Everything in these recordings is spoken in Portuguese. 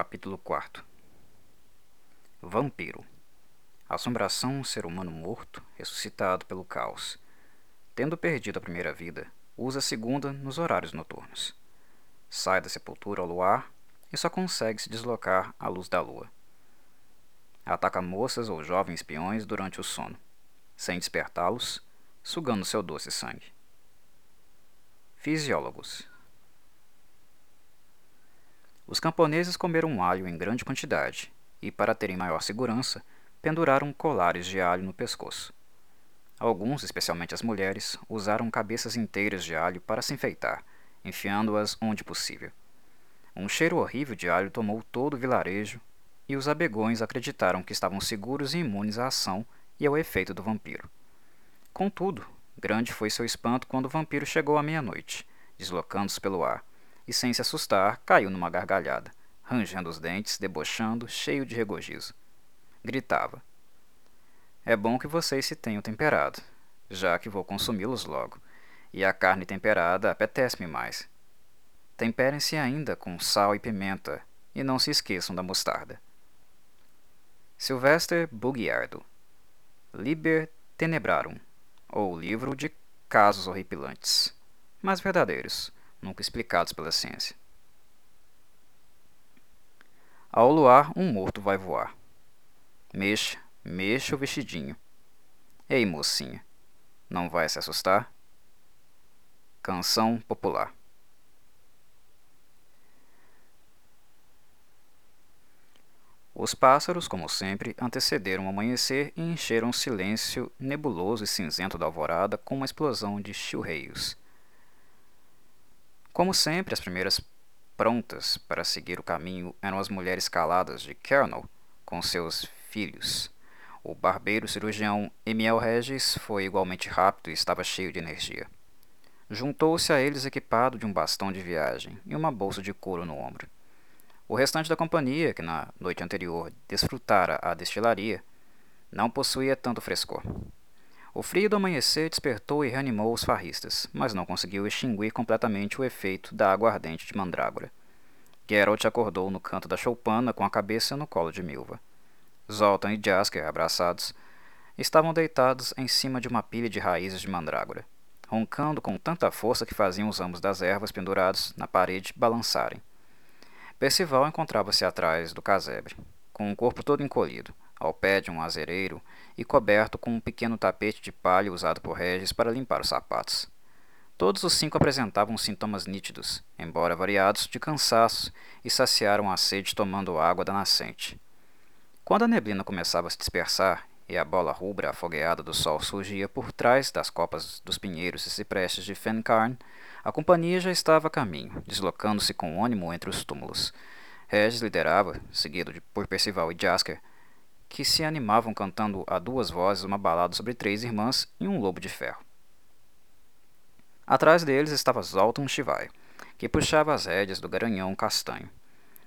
Capítulo 4 Vampiro Assombração, ser humano morto, ressuscitado pelo caos. Tendo perdido a primeira vida, usa a segunda nos horários noturnos. Sai da sepultura ao luar e só consegue se deslocar à luz da lua. Ataca moças ou jovens peões durante o sono, sem despertá-los, sugando seu doce sangue. Fisiólogos os camponeses comeram alho em grande quantidade e, para terem maior segurança, penduraram colares de alho no pescoço. Alguns, especialmente as mulheres, usaram cabeças inteiras de alho para se enfeitar, enfiando-as onde possível. Um cheiro horrível de alho tomou todo o vilarejo e os abegões acreditaram que estavam seguros e imunes à ação e ao efeito do vampiro. Contudo, grande foi seu espanto quando o vampiro chegou à meia-noite, deslocando-se pelo ar, e, sem se assustar, caiu numa gargalhada, rangendo os dentes, debochando, cheio de regozijo. Gritava: É bom que vocês se tenham temperado, já que vou consumi-los logo, e a carne temperada apetece-me mais. Temperem-se ainda com sal e pimenta, e não se esqueçam da mostarda. Sylvester Bugiardo Liber Tenebrarum, ou Livro de Casos Horripilantes, mas verdadeiros, nunca explicados pela ciência. Ao luar, um morto vai voar. Mexa, mexa o vestidinho. Ei, mocinha, não vai se assustar? Canção popular. Os pássaros, como sempre, antecederam o amanhecer e encheram o silêncio nebuloso e cinzento da alvorada com uma explosão de chilreios. Como sempre, as primeiras prontas para seguir o caminho eram as mulheres caladas de Kernel com seus filhos. O barbeiro cirurgião Emiel Regis foi igualmente rápido e estava cheio de energia. Juntou-se a eles equipado de um bastão de viagem e uma bolsa de couro no ombro. O restante da companhia, que na noite anterior desfrutara a destilaria, não possuía tanto frescor. O frio do amanhecer despertou e reanimou os farristas, mas não conseguiu extinguir completamente o efeito da água ardente de mandrágora. Geralt acordou no canto da choupana com a cabeça no colo de Milva. Zoltan e Jasker, abraçados, estavam deitados em cima de uma pilha de raízes de mandrágora, roncando com tanta força que faziam os ramos das ervas pendurados na parede balançarem. Percival encontrava-se atrás do casebre, com o corpo todo encolhido, ao pé de um azereiro e coberto com um pequeno tapete de palha usado por Regis para limpar os sapatos. Todos os cinco apresentavam sintomas nítidos, embora variados, de cansaço e saciaram a sede tomando água da nascente. Quando a neblina começava a se dispersar e a bola rubra afogueada do sol surgia por trás das copas dos pinheiros e ciprestes de Fencarn, a companhia já estava a caminho, deslocando-se com ânimo entre os túmulos. Regis liderava, seguido por Percival e Jasker, que se animavam cantando a duas vozes uma balada sobre três irmãs e um lobo de ferro. Atrás deles estava Zoltan Shivai, que puxava as rédeas do garanhão castanho.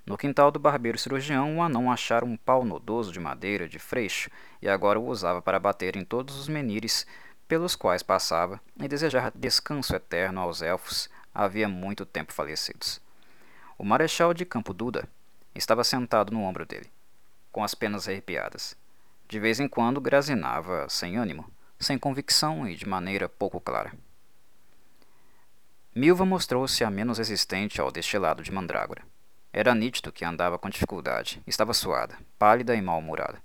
No quintal do barbeiro cirurgião, o anão achara um pau nodoso de madeira de freixo e agora o usava para bater em todos os menires pelos quais passava e desejar descanso eterno aos elfos havia muito tempo falecidos. O marechal de Campo Duda estava sentado no ombro dele com as penas arrepiadas. De vez em quando grazinava sem ânimo, sem convicção e de maneira pouco clara. Milva mostrou-se a menos resistente ao destilado de mandrágora. Era nítido que andava com dificuldade, estava suada, pálida e mal-humorada.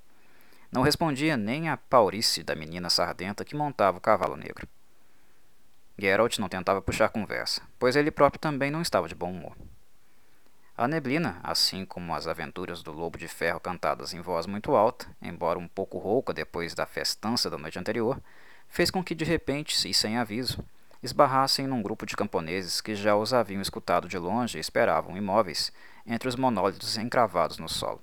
Não respondia nem à paurice da menina sardenta que montava o cavalo negro. Geralt não tentava puxar conversa, pois ele próprio também não estava de bom humor. A neblina, assim como as aventuras do Lobo de Ferro cantadas em voz muito alta, embora um pouco rouca depois da festança da noite anterior, fez com que de repente, e sem aviso, esbarrassem num grupo de camponeses que já os haviam escutado de longe e esperavam imóveis entre os monólitos encravados no solo.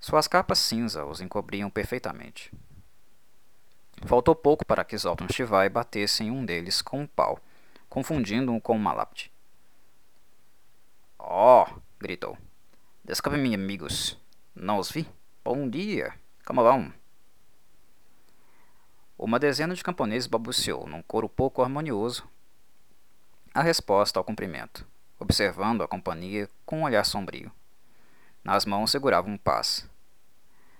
Suas capas cinza os encobriam perfeitamente. Faltou pouco para que Zoltan Shivai batesse em um deles com um pau, confundindo-o com uma lápide. Oh! gritou. Desculpe-me, amigos. Não os vi? Bom dia. Como vão? Uma dezena de camponeses balbuciou, num coro pouco harmonioso, a resposta ao cumprimento, observando a companhia com um olhar sombrio. Nas mãos segurava um paz,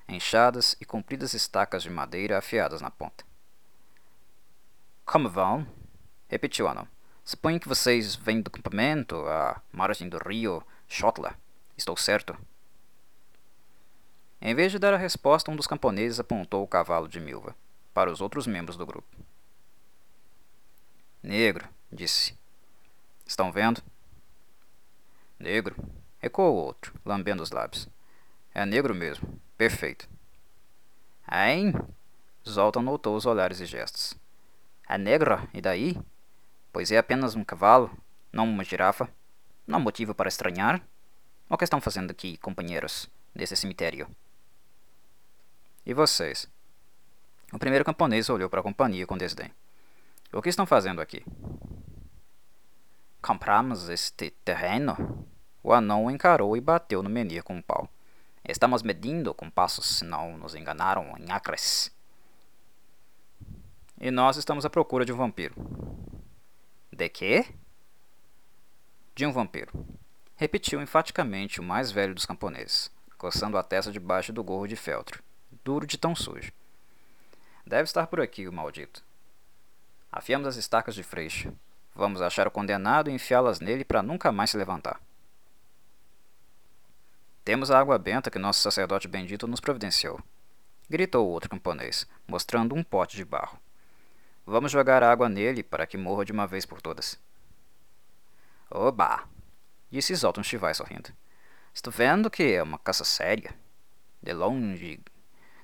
enxadas e compridas estacas de madeira afiadas na ponta. Como vão? repetiu anão. Suponho que vocês vêm do acampamento à margem do rio Shotla. Estou certo? Em vez de dar a resposta, um dos camponeses apontou o cavalo de Milva para os outros membros do grupo. Negro, disse. Estão vendo? Negro, ecoou o outro, lambendo os lábios. É negro mesmo. Perfeito. Hein? Zoltan notou os olhares e gestos. É negra, e daí? Pois é apenas um cavalo, não uma girafa. Não motivo para estranhar. O que estão fazendo aqui, companheiros, nesse cemitério? E vocês? O primeiro camponês olhou para a companhia com desdém. O que estão fazendo aqui? Compramos este terreno? O anão encarou e bateu no menir com um pau. Estamos medindo com passos, se não nos enganaram em acres. E nós estamos à procura de um vampiro. De quê? De um vampiro. Repetiu enfaticamente o mais velho dos camponeses, coçando a testa debaixo do gorro de feltro, duro de tão sujo. Deve estar por aqui, o maldito. Afiamos as estacas de freixo. Vamos achar o condenado e enfiá-las nele para nunca mais se levantar. Temos a água benta que nosso sacerdote bendito nos providenciou, gritou o outro camponês, mostrando um pote de barro. Vamos jogar água nele para que morra de uma vez por todas. Oba! Disse Zoltan Chivai sorrindo. Estou vendo que é uma caça séria. De longe,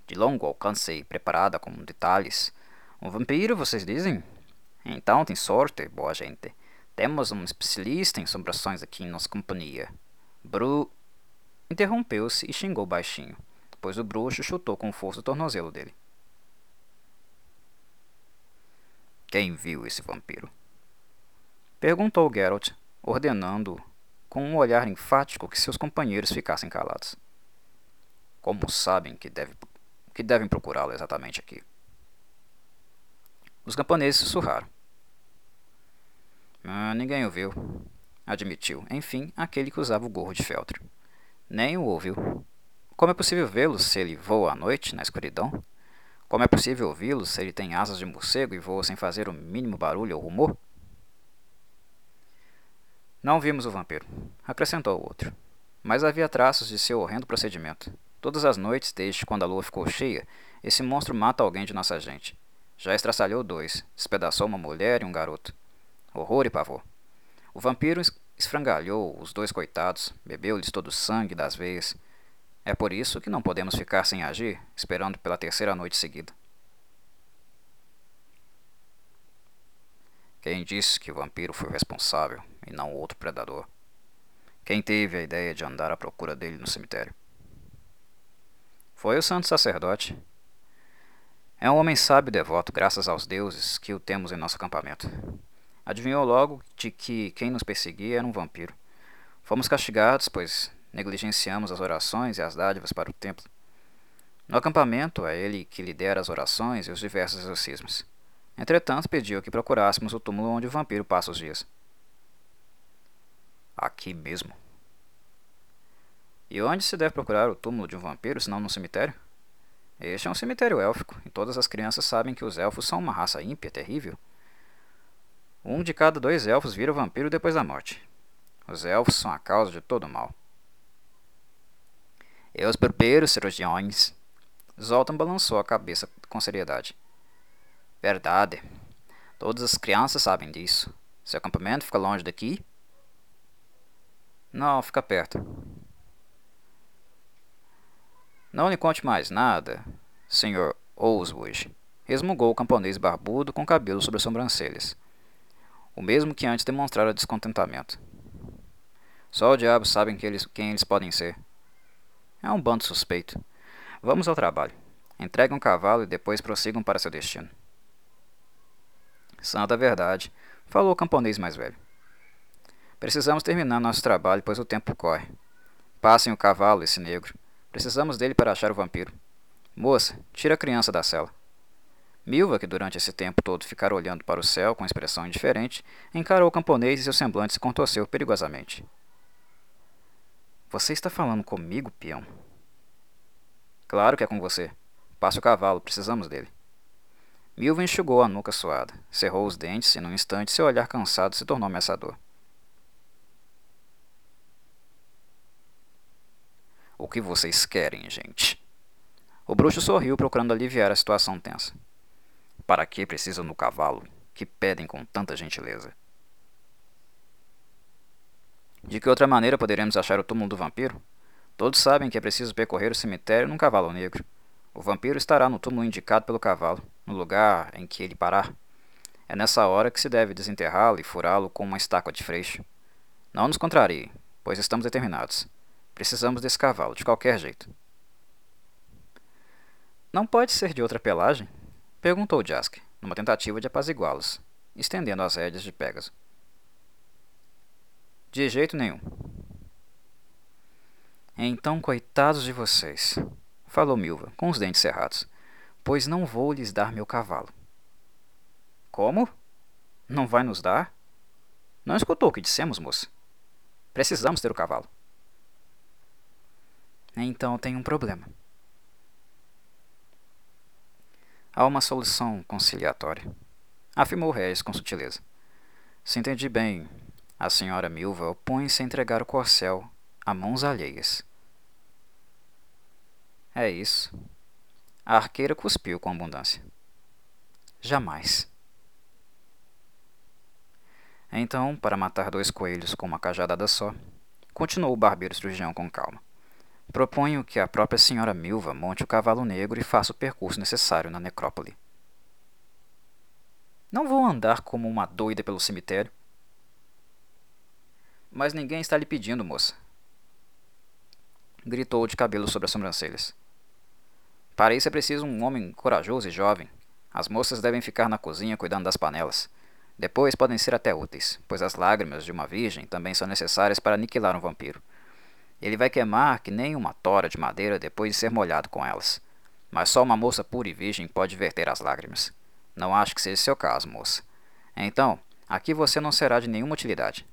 de longo alcance e preparada com detalhes. Um vampiro, vocês dizem? Então tem sorte, boa gente. Temos um especialista em assombrações aqui em nossa companhia. Bru. Interrompeu-se e xingou baixinho, pois o bruxo chutou com força o tornozelo dele. Quem viu esse vampiro? Perguntou Geralt, ordenando com um olhar enfático que seus companheiros ficassem calados. Como sabem que, deve, que devem procurá-lo exatamente aqui? Os camponeses sussurraram. Ah, ninguém o viu, admitiu, enfim, aquele que usava o gorro de feltro. Nem o ouviu. Como é possível vê-lo se ele voa à noite, na escuridão? Como é possível ouvi-lo se ele tem asas de morcego e voa sem fazer o mínimo barulho ou rumor? Não vimos o vampiro, acrescentou o outro. Mas havia traços de seu horrendo procedimento. Todas as noites, desde quando a lua ficou cheia, esse monstro mata alguém de nossa gente. Já estraçalhou dois, despedaçou uma mulher e um garoto. Horror e pavor. O vampiro esfrangalhou os dois coitados, bebeu-lhes todo o sangue das veias, é por isso que não podemos ficar sem agir, esperando pela terceira noite seguida. Quem disse que o vampiro foi o responsável e não outro predador? Quem teve a ideia de andar à procura dele no cemitério? Foi o santo sacerdote. É um homem sábio e devoto, graças aos deuses que o temos em nosso acampamento. Adivinhou logo de que quem nos perseguia era um vampiro. Fomos castigados, pois negligenciamos as orações e as dádivas para o templo. No acampamento, é ele que lidera as orações e os diversos exorcismos. Entretanto, pediu que procurássemos o túmulo onde o vampiro passa os dias. Aqui mesmo. E onde se deve procurar o túmulo de um vampiro, senão no cemitério? Este é um cemitério élfico, e todas as crianças sabem que os elfos são uma raça ímpia, terrível. Um de cada dois elfos vira vampiro depois da morte. Os elfos são a causa de todo o mal. E os barbeiros cirurgiões. Zoltan balançou a cabeça com seriedade. Verdade. Todas as crianças sabem disso. Seu acampamento fica longe daqui? Não, fica perto. Não lhe conte mais nada, Sr. Oswood, resmungou o camponês barbudo com cabelo sobre as sobrancelhas. O mesmo que antes demonstrara descontentamento. Só o diabo sabe quem eles, quem eles podem ser. É um bando suspeito. Vamos ao trabalho. Entreguem um cavalo e depois prossigam para seu destino. Santa verdade, falou o camponês mais velho. Precisamos terminar nosso trabalho, pois o tempo corre. Passem o cavalo, esse negro. Precisamos dele para achar o vampiro. Moça, tira a criança da cela. Milva, que durante esse tempo todo ficara olhando para o céu com expressão indiferente, encarou o camponês e seu semblante se contorceu perigosamente. Você está falando comigo, peão? Claro que é com você. Passe o cavalo, precisamos dele. Milva enxugou a nuca suada, cerrou os dentes e, num instante, seu olhar cansado se tornou ameaçador. O que vocês querem, gente? O bruxo sorriu, procurando aliviar a situação tensa. Para que precisam do cavalo, que pedem com tanta gentileza? De que outra maneira poderemos achar o túmulo do vampiro? Todos sabem que é preciso percorrer o cemitério num cavalo negro. O vampiro estará no túmulo indicado pelo cavalo, no lugar em que ele parar. É nessa hora que se deve desenterrá-lo e furá-lo com uma estaca de freixo. Não nos contrarie, pois estamos determinados. Precisamos desse cavalo, de qualquer jeito. Não pode ser de outra pelagem? Perguntou Jask, numa tentativa de apaziguá-los, estendendo as rédeas de Pégaso. De jeito nenhum. Então, coitados de vocês, falou Milva, com os dentes cerrados, pois não vou lhes dar meu cavalo. Como? Não vai nos dar? Não escutou o que dissemos, moça? Precisamos ter o cavalo. Então tem um problema. Há uma solução conciliatória, afirmou Regis com sutileza. Se entendi bem, a senhora Milva opõe-se a entregar o corcel a mãos alheias. É isso. A arqueira cuspiu com abundância. Jamais. Então, para matar dois coelhos com uma cajadada só, continuou o barbeiro cirurgião com calma. Proponho que a própria senhora Milva monte o cavalo negro e faça o percurso necessário na necrópole. Não vou andar como uma doida pelo cemitério, mas ninguém está lhe pedindo, moça. Gritou de cabelo sobre as sobrancelhas. Para isso é preciso um homem corajoso e jovem. As moças devem ficar na cozinha cuidando das panelas. Depois podem ser até úteis, pois as lágrimas de uma virgem também são necessárias para aniquilar um vampiro. Ele vai queimar que nem uma tora de madeira depois de ser molhado com elas. Mas só uma moça pura e virgem pode verter as lágrimas. Não acho que seja seu caso, moça. Então, aqui você não será de nenhuma utilidade.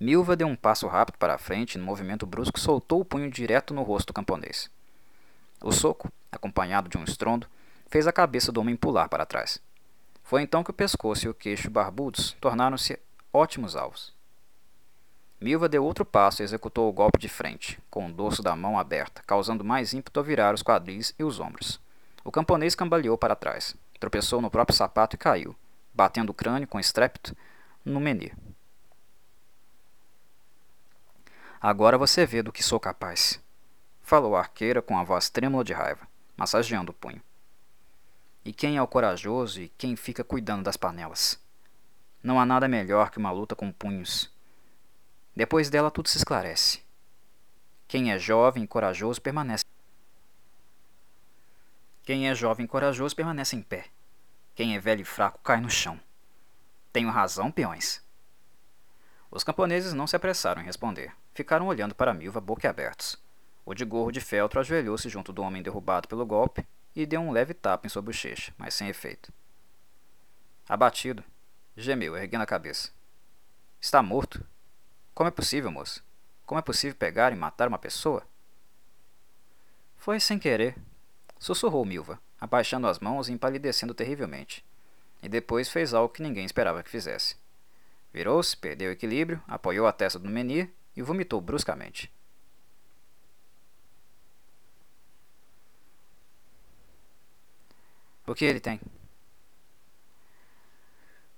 Milva deu um passo rápido para a frente e, no movimento brusco, soltou o punho direto no rosto do camponês. O soco, acompanhado de um estrondo, fez a cabeça do homem pular para trás. Foi então que o pescoço e o queixo barbudos tornaram-se ótimos alvos. Milva deu outro passo e executou o golpe de frente, com o dorso da mão aberta, causando mais ímpeto a virar os quadris e os ombros. O camponês cambaleou para trás, tropeçou no próprio sapato e caiu, batendo o crânio com estrépito no menir. Agora você vê do que sou capaz, falou a arqueira com a voz trêmula de raiva, massageando o punho. E quem é o corajoso e quem fica cuidando das panelas? Não há nada melhor que uma luta com punhos. Depois dela tudo se esclarece. Quem é jovem e corajoso permanece. Quem é jovem e corajoso permanece em pé. Quem é velho e fraco cai no chão. Tenho razão, peões. Os camponeses não se apressaram em responder. Ficaram olhando para Milva boquiabertos. O de gorro de feltro ajoelhou-se junto do homem derrubado pelo golpe e deu um leve tapa em sua bochecha, mas sem efeito. Abatido, gemeu, erguendo a cabeça. Está morto? Como é possível, moço? Como é possível pegar e matar uma pessoa? Foi sem querer, sussurrou Milva, abaixando as mãos e empalidecendo terrivelmente. E depois fez algo que ninguém esperava que fizesse. Virou-se, perdeu o equilíbrio, apoiou a testa do menir e vomitou bruscamente. O que ele tem?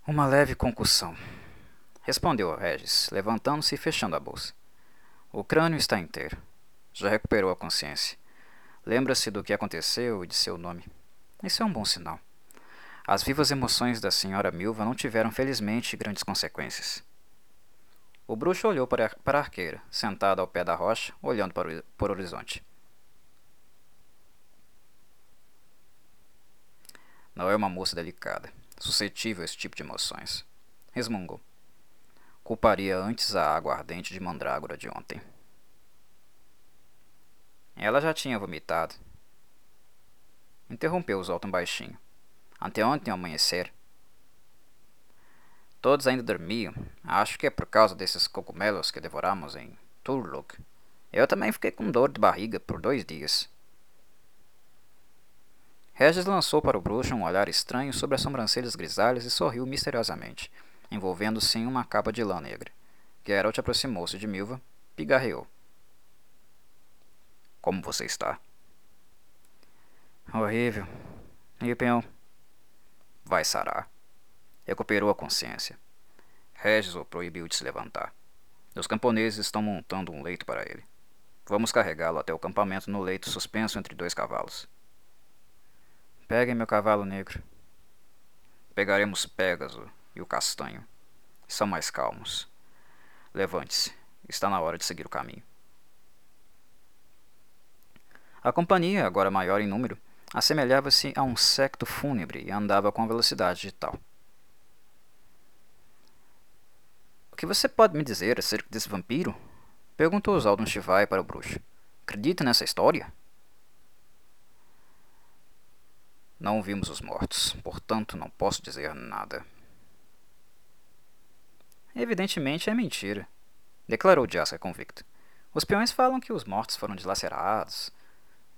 Uma leve concussão, respondeu Regis, levantando-se e fechando a bolsa. O crânio está inteiro. Já recuperou a consciência. Lembra-se do que aconteceu e de seu nome. Isso é um bom sinal. As vivas emoções da senhora Milva não tiveram, felizmente, grandes consequências. O bruxo olhou para a, arqueira, sentada ao pé da rocha, olhando para o, horizonte. Não é uma moça delicada, suscetível a esse tipo de emoções. Resmungou. Culparia antes a água ardente de mandrágora de ontem. Ela já tinha vomitado. Interrompeu o Zoltan baixinho. Anteontem ao amanhecer. Todos ainda dormiam. Acho que é por causa desses cogumelos que devoramos em Turluk. Eu também fiquei com dor de barriga por dois dias. Regis lançou para o bruxo um olhar estranho sobre as sobrancelhas grisalhas e sorriu misteriosamente, envolvendo-se em uma capa de lã negra. Geralt aproximou-se de Milva, pigarreou. Como você está? Horrível. E o peão? Vai sarar. Recuperou a consciência. Regis o proibiu de se levantar. Os camponeses estão montando um leito para ele. Vamos carregá-lo até o acampamento no leito suspenso entre dois cavalos. Peguem meu cavalo negro. Pegaremos Pégaso e o castanho. São mais calmos. Levante-se. Está na hora de seguir o caminho. A companhia, agora maior em número, assemelhava-se a um secto fúnebre e andava com velocidade de tal. O que você pode me dizer acerca desse vampiro? Perguntou Zaldon Shivai para o bruxo. Acredita nessa história? Não vimos os mortos, portanto não posso dizer nada. Evidentemente é mentira, declarou Jasker convicto. Os peões falam que os mortos foram dilacerados.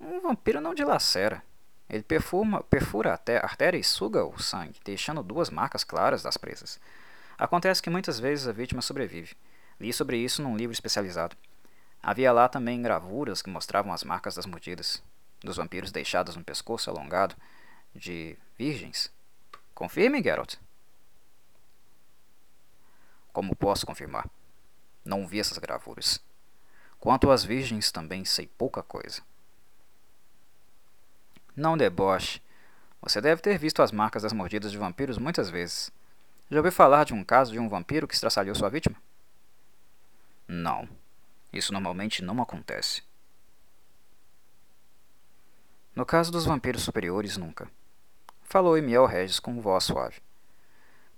Um vampiro não dilacera. Ele perfuma, perfura até a artéria e suga o sangue, deixando duas marcas claras das presas. Acontece que muitas vezes a vítima sobrevive. Li sobre isso num livro especializado. Havia lá também gravuras que mostravam as marcas das mordidas, dos vampiros deixados no pescoço alongado, de virgens. Confirme, Geralt. Como posso confirmar? Não vi essas gravuras. Quanto às virgens, também sei pouca coisa. Não deboche. Você deve ter visto as marcas das mordidas de vampiros muitas vezes. Já ouviu falar de um caso de um vampiro que estraçalhou sua vítima? Não. Isso normalmente não acontece. No caso dos vampiros superiores, nunca. Falou Emiel Regis com voz suave.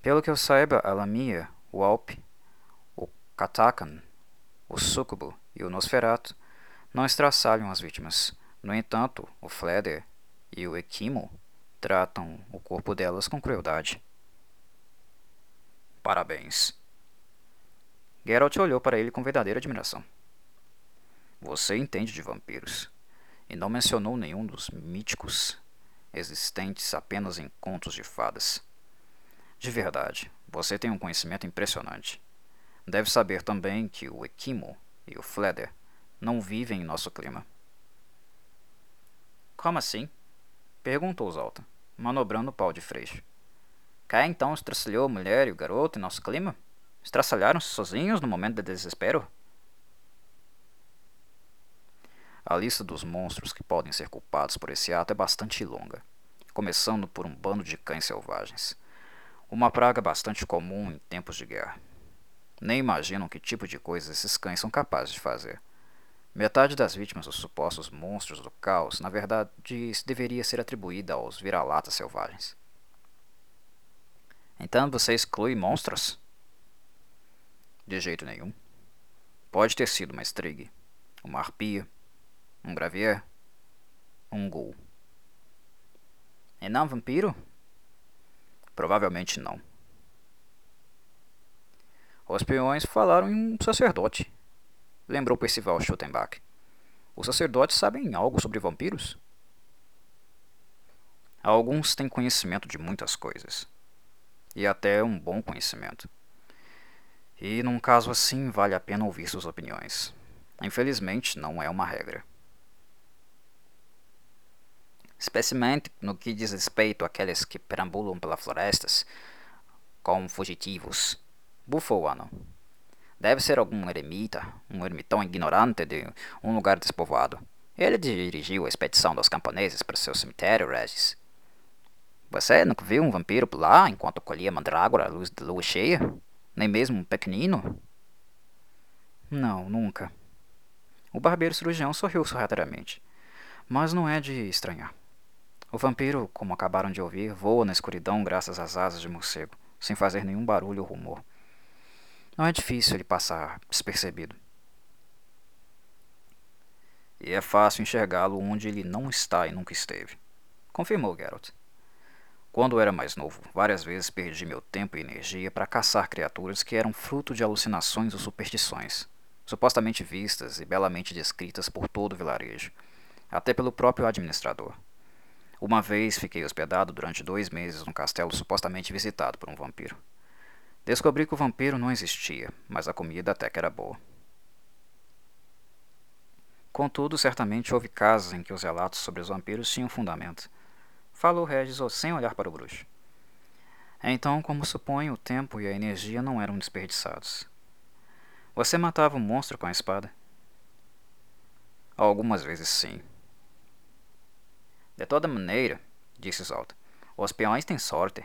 Pelo que eu saiba, a Lamia, o Alpe, o Katakan, o Sucubo e o Nosferatu não estraçalham as vítimas. No entanto, o Fleder e o Equimo tratam o corpo delas com crueldade. Parabéns. Geralt olhou para ele com verdadeira admiração. Você entende de vampiros, e não mencionou nenhum dos míticos existentes apenas em contos de fadas. De verdade, você tem um conhecimento impressionante. Deve saber também que o Equimo e o Fleder não vivem em nosso clima. Como assim? Perguntou Zoltan, manobrando o pau de freixo. Cá então estraçalhou a mulher e o garoto em nosso clima? Estraçalharam-se sozinhos no momento de desespero? A lista dos monstros que podem ser culpados por esse ato é bastante longa, começando por um bando de cães selvagens. Uma praga bastante comum em tempos de guerra. Nem imaginam que tipo de coisas esses cães são capazes de fazer. Metade das vítimas dos supostos monstros do caos, na verdade, deveria ser atribuída aos vira-latas selvagens. Então você exclui monstros? De jeito nenhum. Pode ter sido uma estrig, uma arpia, um gravier, um ghoul. E não vampiro? Provavelmente não. Os peões falaram em um sacerdote, lembrou Percival Schuttenbach. Os sacerdotes sabem algo sobre vampiros? Alguns têm conhecimento de muitas coisas, e até um bom conhecimento. E num caso assim, vale a pena ouvir suas opiniões. Infelizmente, não é uma regra. Especialmente no que diz respeito àqueles que perambulam pelas florestas como fugitivos. Bufou o ano. Deve ser algum eremita, um ermitão ignorante de um lugar despovoado. Ele dirigiu a expedição dos camponeses para seu cemitério, Regis. Você nunca viu um vampiro lá enquanto colhia mandrágora à luz de lua cheia? Nem mesmo um pequenino? Não, nunca. O barbeiro cirurgião sorriu sorrateiramente. Mas não é de estranhar. O vampiro, como acabaram de ouvir, voa na escuridão graças às asas de morcego, sem fazer nenhum barulho ou rumor. Não é difícil ele passar despercebido. E é fácil enxergá-lo onde ele não está e nunca esteve, confirmou Geralt. Quando era mais novo, várias vezes perdi meu tempo e energia para caçar criaturas que eram fruto de alucinações ou superstições, supostamente vistas e belamente descritas por todo o vilarejo, até pelo próprio administrador. Uma vez fiquei hospedado durante dois meses num castelo supostamente visitado por um vampiro. Descobri que o vampiro não existia, mas a comida até que era boa. Contudo, certamente houve casos em que os relatos sobre os vampiros tinham fundamento falou Regis sem olhar para o bruxo. Então, como suponho, o tempo e a energia não eram desperdiçados. Você matava um monstro com a espada? Algumas vezes sim. De toda maneira, disse Zolta, os peões têm sorte.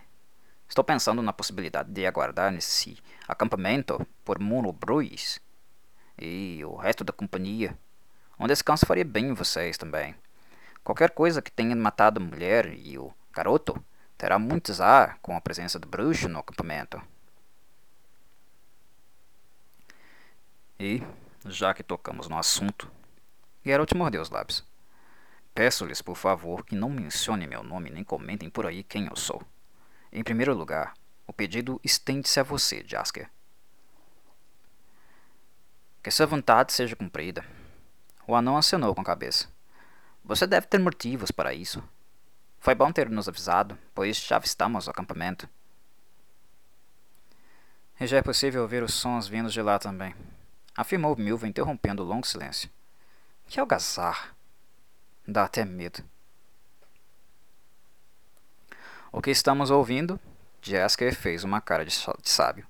Estou pensando na possibilidade de aguardar nesse acampamento por Muno Bruis e o resto da companhia. Um descanso faria bem vocês também. Qualquer coisa que tenha matado a mulher e o garoto terá muito azar com a presença do bruxo no acampamento. E, já que tocamos no assunto, Geralt mordeu os lábios. Peço-lhes, por favor, que não mencionem meu nome nem comentem por aí quem eu sou. Em primeiro lugar, o pedido estende-se a você, Jasker. Que sua vontade seja cumprida. O anão acenou com a cabeça. Você deve ter motivos para isso. Foi bom ter nos avisado, pois já avistamos o acampamento. E já é possível ouvir os sons vindos de lá também, afirmou Milva interrompendo o longo silêncio. Que algazar! Dá até medo. O que estamos ouvindo? Jasker fez uma cara de sábio.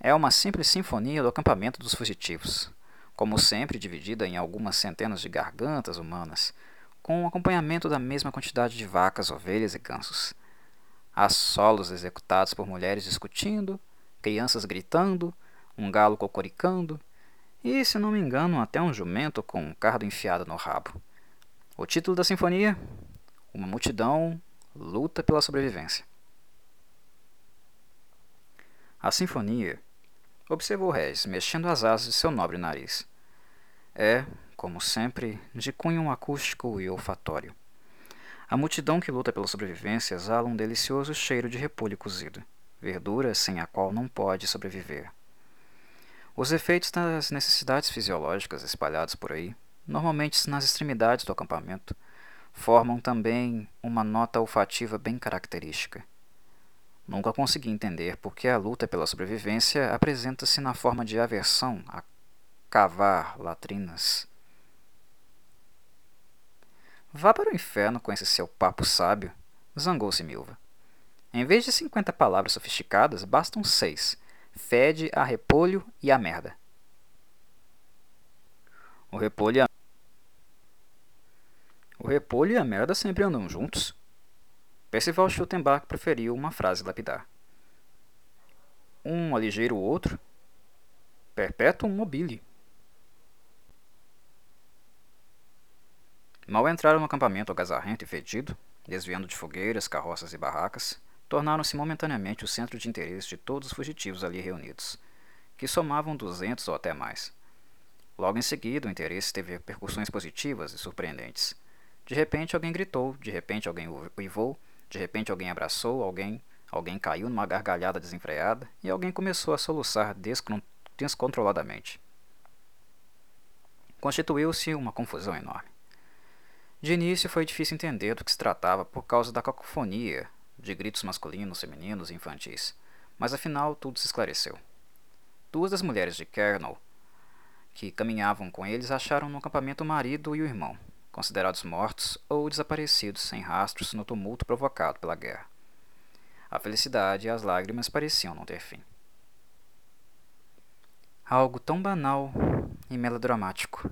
É uma simples sinfonia do acampamento dos fugitivos como sempre dividida em algumas centenas de gargantas humanas, com o acompanhamento da mesma quantidade de vacas, ovelhas e gansos. Há solos executados por mulheres discutindo, crianças gritando, um galo cocoricando, e, se não me engano, até um jumento com um cardo enfiado no rabo. O título da sinfonia: Uma multidão luta pela sobrevivência. A sinfonia observou Regis, mexendo as asas de seu nobre nariz. É, como sempre, de cunho acústico e olfatório. A multidão que luta pela sobrevivência exala um delicioso cheiro de repolho cozido, verdura sem a qual não pode sobreviver. Os efeitos das necessidades fisiológicas espalhados por aí, normalmente nas extremidades do acampamento, formam também uma nota olfativa bem característica Nunca consegui entender por que a luta pela sobrevivência apresenta-se na forma de aversão a cavar latrinas. Vá para o inferno com esse seu papo sábio, zangou-se Milva. Em vez de cinquenta palavras sofisticadas, bastam seis. Fede a repolho e a merda. O repolho e a... O repolho e a merda sempre andam juntos, Percival Schuttenbach preferiu uma frase lapidar. Um ligeiro outro, perpétuo mobile. Mal entraram no acampamento agazarrento e fedido, desviando de fogueiras, carroças e barracas, tornaram-se momentaneamente o centro de interesse de todos os fugitivos ali reunidos, que somavam duzentos ou até mais. Logo em seguida, o interesse teve repercussões positivas e surpreendentes. De repente, alguém gritou, de repente, alguém uivou, de repente alguém abraçou alguém, alguém caiu numa gargalhada desenfreada e alguém começou a soluçar descontroladamente. Constituiu-se uma confusão enorme. De início foi difícil entender do que se tratava por causa da cacofonia de gritos masculinos, femininos e infantis, mas afinal tudo se esclareceu. Duas das mulheres de Kernel que caminhavam com eles acharam no acampamento o marido e o irmão, considerados mortos ou desaparecidos sem rastros no tumulto provocado pela guerra. A felicidade e as lágrimas pareciam não ter fim. Algo tão banal e melodramático,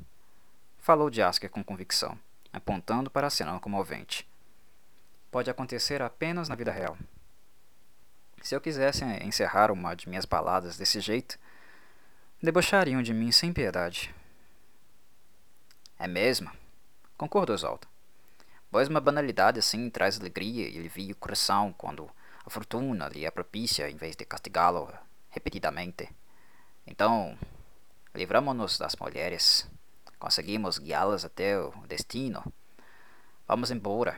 falou Jasker com convicção, apontando para a cena comovente. Pode acontecer apenas na vida real. Se eu quisesse encerrar uma de minhas baladas desse jeito, debochariam de mim sem piedade. É mesmo? Concordou Zolta. Pois uma banalidade assim traz alegria e alivia o coração quando a fortuna lhe é propícia em vez de castigá-lo repetidamente. Então, livramos-nos das mulheres. Conseguimos guiá-las até o destino. Vamos embora.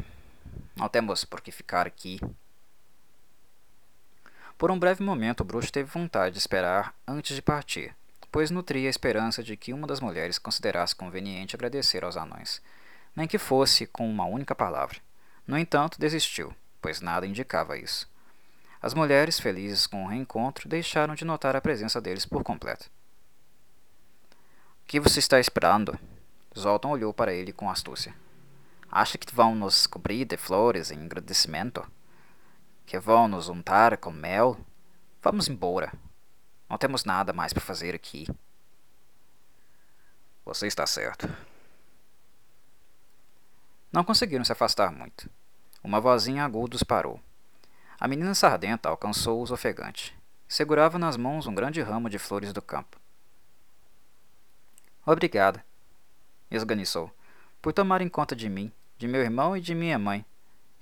Não temos por que ficar aqui, Por um breve momento, o bruxo teve vontade de esperar antes de partir, pois nutria a esperança de que uma das mulheres considerasse conveniente agradecer aos anões, nem que fosse com uma única palavra. No entanto, desistiu, pois nada indicava isso. As mulheres, felizes com o reencontro, deixaram de notar a presença deles por completo. O que você está esperando? Zoltan olhou para ele com astúcia. Acha que vão nos cobrir de flores em agradecimento? Que vão nos untar com mel? Vamos embora. Não temos nada mais para fazer aqui. Você está certo. Não conseguiram se afastar muito. Uma vozinha aguda os parou. A menina sardenta alcançou-os ofegante. Segurava nas mãos um grande ramo de flores do campo. Obrigada, esganiçou, por tomarem conta de mim, de meu irmão e de minha mãe.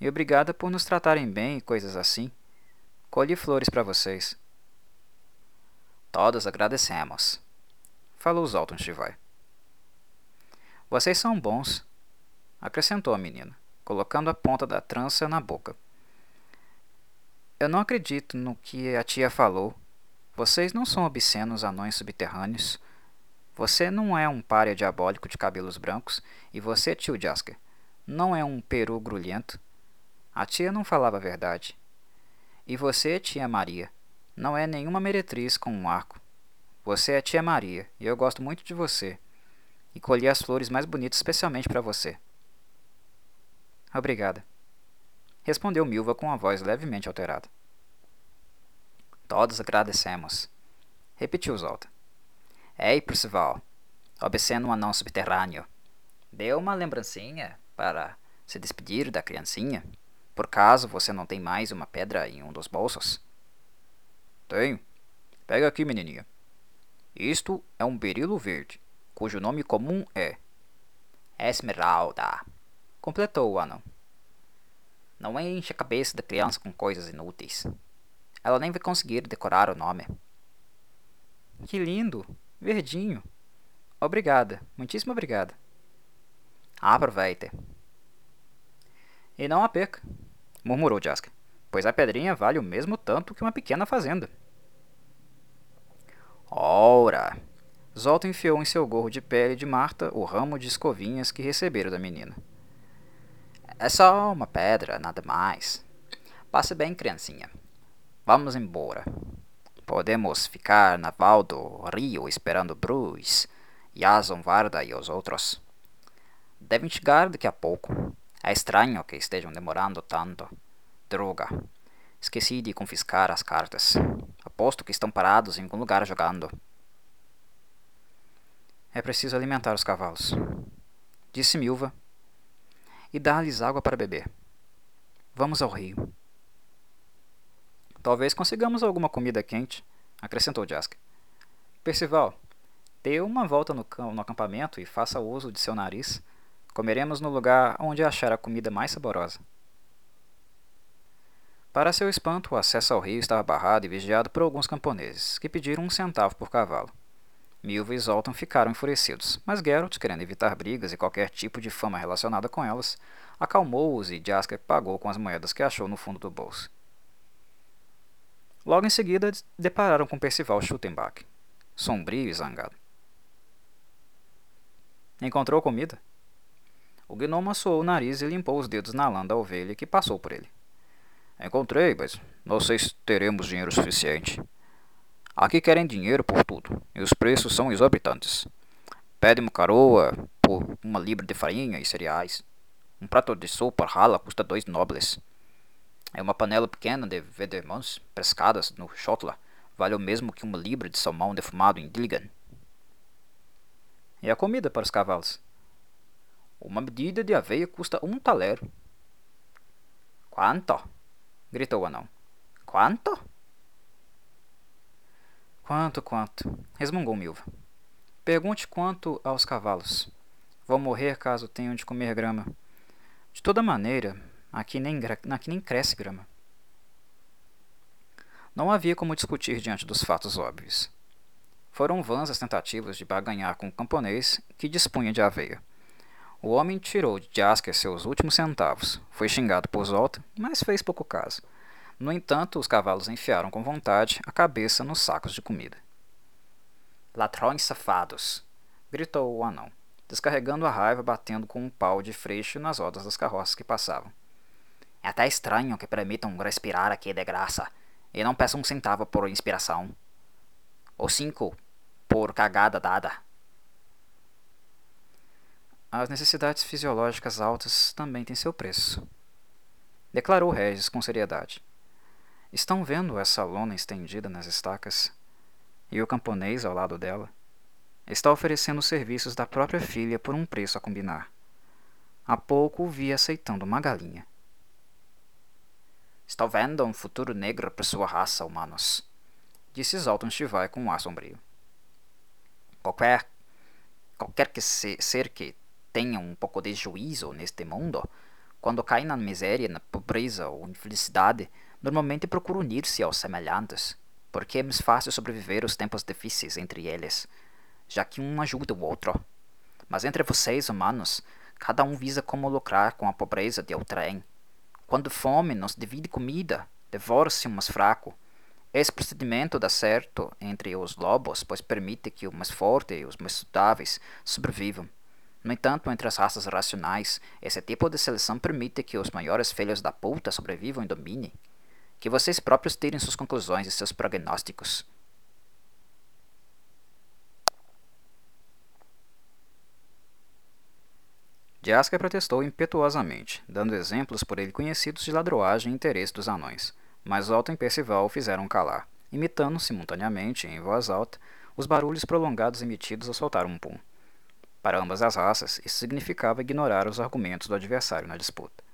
E obrigada por nos tratarem bem e coisas assim. Colhi flores para vocês. Todos agradecemos, falou Zoltan Chivai. Vocês são bons, acrescentou a menina, colocando a ponta da trança na boca. Eu não acredito no que a tia falou. Vocês não são obscenos anões subterrâneos. Você não é um párea diabólico de cabelos brancos, e você, tio Jasker, não é um peru grulhento. A tia não falava a verdade. E você, tia Maria, não é nenhuma meretriz com um arco. Você é tia Maria, e eu gosto muito de você. E colhi as flores mais bonitas especialmente para você. Obrigada. Respondeu Milva com a voz levemente alterada. Todos agradecemos. Repetiu Zolta. Ei, Percival. Obsceno um anão subterrâneo. Deu uma lembrancinha para se despedir da criancinha? Por caso você não tem mais uma pedra em um dos bolsos? Tenho. Pega aqui, menininha. Isto é um berilo verde, cujo nome comum é Esmeralda completou o anão. Não enche a cabeça da criança com coisas inúteis. Ela nem vai conseguir decorar o nome. Que lindo! Verdinho! Obrigada, muitíssimo obrigada. Aproveite. E não a peca, murmurou Jaska, pois a pedrinha vale o mesmo tanto que uma pequena fazenda. Ora! Zolta enfiou em seu gorro de pele de Marta o ramo de escovinhas que recebera da menina. É só uma pedra, nada mais. Passe bem, criancinha. Vamos embora. Podemos ficar na val do rio esperando Bruce, Jason Varda e os outros. Devem chegar daqui a pouco. É estranho que estejam demorando tanto. Droga. Esqueci de confiscar as cartas. Aposto que estão parados em algum lugar jogando. É preciso alimentar os cavalos, disse Milva e dar-lhes água para beber. Vamos ao rio. Talvez consigamos alguma comida quente, acrescentou Jask. Percival, dê uma volta no, no acampamento e faça uso de seu nariz. Comeremos no lugar onde achar a comida mais saborosa. Para seu espanto, o acesso ao rio estava barrado e vigiado por alguns camponeses, que pediram um centavo por cavalo. Milva e Zoltan ficaram enfurecidos, mas Geralt, querendo evitar brigas e qualquer tipo de fama relacionada com elas, acalmou-os e Jasker pagou com as moedas que achou no fundo do bolso. Logo em seguida, depararam com Percival Schuttenbach, sombrio e zangado. Encontrou comida? O gnomo assoou o nariz e limpou os dedos na lã da ovelha que passou por ele. Encontrei, mas não sei se teremos dinheiro suficiente. Aqui querem dinheiro por tudo, e os preços são exorbitantes. Pede uma caroa por uma libra de farinha e cereais. Um prato de sopa rala custa dois nobles. É uma panela pequena de vedermãs pescadas no Shotla vale o mesmo que uma libra de salmão defumado em Dilligan. E a comida para os cavalos? Uma medida de aveia custa um talero. Quanto? gritou o anão. Quanto? Quanto, quanto? resmungou Milva. Pergunte quanto aos cavalos. Vão morrer caso tenham de comer grama. De toda maneira, aqui nem, aqui nem cresce grama. Não havia como discutir diante dos fatos óbvios. Foram vãs as tentativas de baganhar com o camponês que dispunha de aveia. O homem tirou de Jasker seus últimos centavos, foi xingado por Zolta, mas fez pouco caso. No entanto, os cavalos enfiaram com vontade a cabeça nos sacos de comida. Ladrões safados! gritou o anão, descarregando a raiva batendo com um pau de freixo nas rodas das carroças que passavam. É até estranho que permitam respirar aqui de graça e não peçam um centavo por inspiração. Ou cinco por cagada dada. As necessidades fisiológicas altas também têm seu preço. Declarou Regis com seriedade. Estão vendo essa lona estendida nas estacas? E o camponês ao lado dela? Está oferecendo os serviços da própria filha por um preço a combinar. Há pouco o vi aceitando uma galinha. Estou vendo um futuro negro para sua raça, humanos, disse Zoltan Shivai com um ar sombrio. Qualquer, qualquer que se, ser que tenha um pouco de juízo neste mundo, quando cai na miséria, na pobreza ou infelicidade, normalmente procura unir-se aos semelhantes, porque é mais fácil sobreviver os tempos difíceis entre eles, já que um ajuda o outro. Mas entre vocês, humanos, cada um visa como lucrar com a pobreza de outrem. Quando fome nos divide comida, devora-se o mais fraco. Esse procedimento dá certo entre os lobos, pois permite que o mais forte e os mais saudáveis sobrevivam. No entanto, entre as raças racionais, esse tipo de seleção permite que os maiores filhos da puta sobrevivam e dominem. Que vocês próprios tirem suas conclusões e seus prognósticos. Jasker protestou impetuosamente, dando exemplos por ele conhecidos de ladroagem e interesse dos anões, mas Alton e Percival o fizeram calar, imitando simultaneamente, em voz alta, os barulhos prolongados emitidos ao soltar um pum. Para ambas as raças, isso significava ignorar os argumentos do adversário na disputa.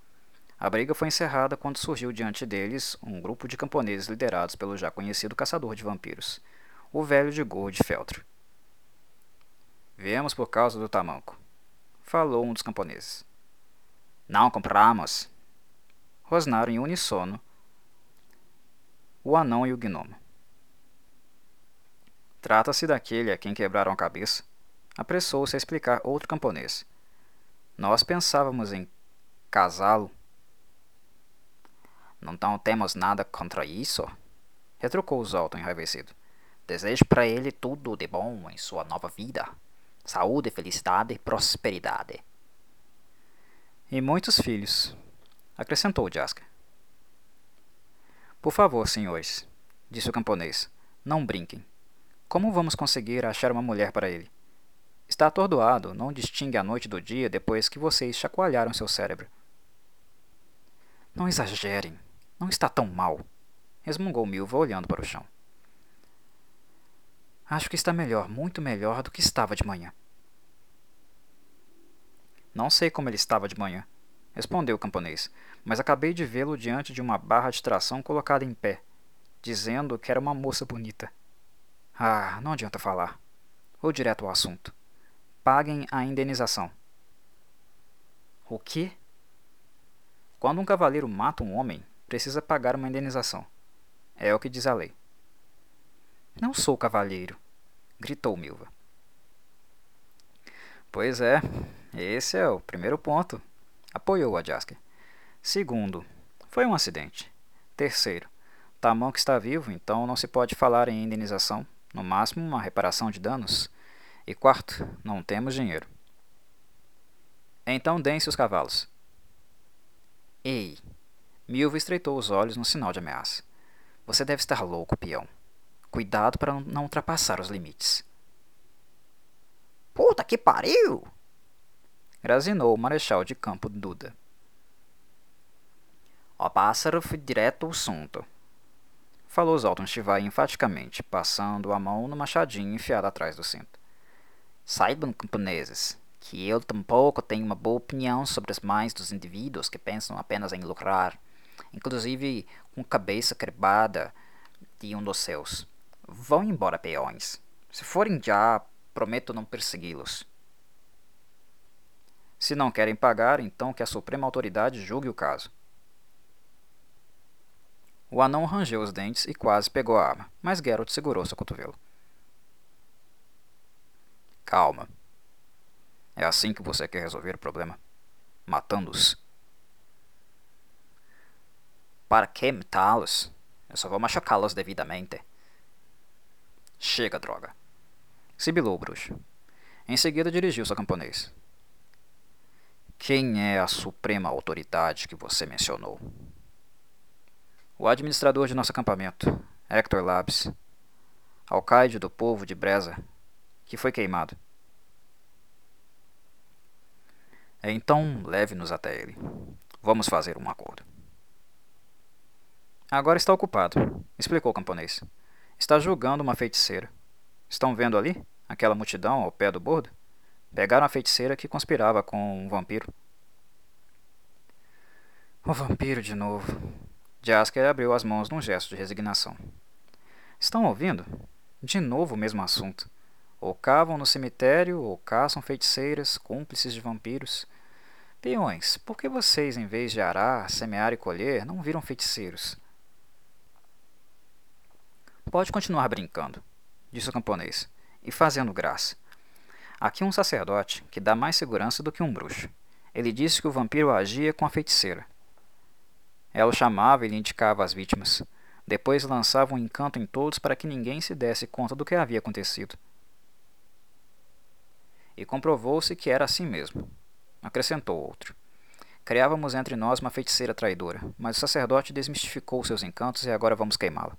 A briga foi encerrada quando surgiu diante deles um grupo de camponeses liderados pelo já conhecido caçador de vampiros, o velho de gorro de feltro. Viemos por causa do tamanco, falou um dos camponeses. Não compramos, rosnaram em unissono o anão e o gnomo. Trata-se daquele a quem quebraram a cabeça, apressou-se a explicar outro camponês. Nós pensávamos em casá-lo. Não temos nada contra isso, retrucou Zoltan enraivecido. Desejo para ele tudo de bom em sua nova vida. Saúde, felicidade e prosperidade. E muitos filhos, acrescentou Jaska. Por favor, senhores, disse o camponês, não brinquem. Como vamos conseguir achar uma mulher para ele? Está atordoado, não distingue a noite do dia depois que vocês chacoalharam seu cérebro. Não exagerem, não está tão mal, resmungou Milva olhando para o chão. Acho que está melhor, muito melhor do que estava de manhã. Não sei como ele estava de manhã, respondeu o camponês, mas acabei de vê-lo diante de uma barra de tração colocada em pé, dizendo que era uma moça bonita. Ah, não adianta falar. Vou direto ao assunto paguem a indenização. O quê? Quando um cavaleiro mata um homem, precisa pagar uma indenização. É o que diz a lei. Não sou cavaleiro, gritou Milva. Pois é, esse é o primeiro ponto, apoiou a Jasker. Segundo, foi um acidente. Terceiro, que está vivo, então não se pode falar em indenização, no máximo uma reparação de danos. E quarto, não temos dinheiro. Então deem-se os cavalos. Ei! Milva estreitou os olhos no sinal de ameaça. Você deve estar louco, peão. Cuidado para não ultrapassar os limites. Puta que pariu! Grazinou o marechal de campo Duda. O pássaro foi direto ao assunto. Falou Zoltan Shivai enfaticamente, passando a mão no machadinho enfiado atrás do cinto. Saibam, camponeses, que eu tampouco tenho uma boa opinião sobre as mães dos indivíduos que pensam apenas em lucrar, inclusive com cabeça quebrada de um dos seus. Vão embora, peões. Se forem já, prometo não persegui-los. Se não querem pagar, então que a suprema autoridade julgue o caso. O anão rangeu os dentes e quase pegou a arma, mas Geralt segurou seu cotovelo. Calma. É assim que você quer resolver o problema? Matando-os? Para que matá-los? Eu só vou machucá-los devidamente. Chega, droga. Sibilou o bruxo. Em seguida dirigiu-se ao camponês. Quem é a suprema autoridade que você mencionou? O administrador de nosso acampamento, Hector Labs, alcaide do povo de Breza, que foi queimado. Então leve-nos até ele. Vamos fazer um acordo. Agora está ocupado, explicou o camponês. Está julgando uma feiticeira. Estão vendo ali? Aquela multidão ao pé do bordo? Pegaram a feiticeira que conspirava com um vampiro. O vampiro de novo. Jasker abriu as mãos num gesto de resignação. Estão ouvindo? De novo o mesmo assunto. Ou cavam no cemitério, ou caçam feiticeiras, cúmplices de vampiros. Peões, por que vocês, em vez de arar, semear e colher, não viram feiticeiros? Pode continuar brincando, disse o camponês, e fazendo graça. Aqui um sacerdote que dá mais segurança do que um bruxo. Ele disse que o vampiro agia com a feiticeira. Ela o chamava e lhe indicava as vítimas. Depois lançava um encanto em todos para que ninguém se desse conta do que havia acontecido. E comprovou-se que era assim mesmo. Acrescentou outro. Criávamos entre nós uma feiticeira traidora, mas o sacerdote desmistificou seus encantos e agora vamos queimá-la.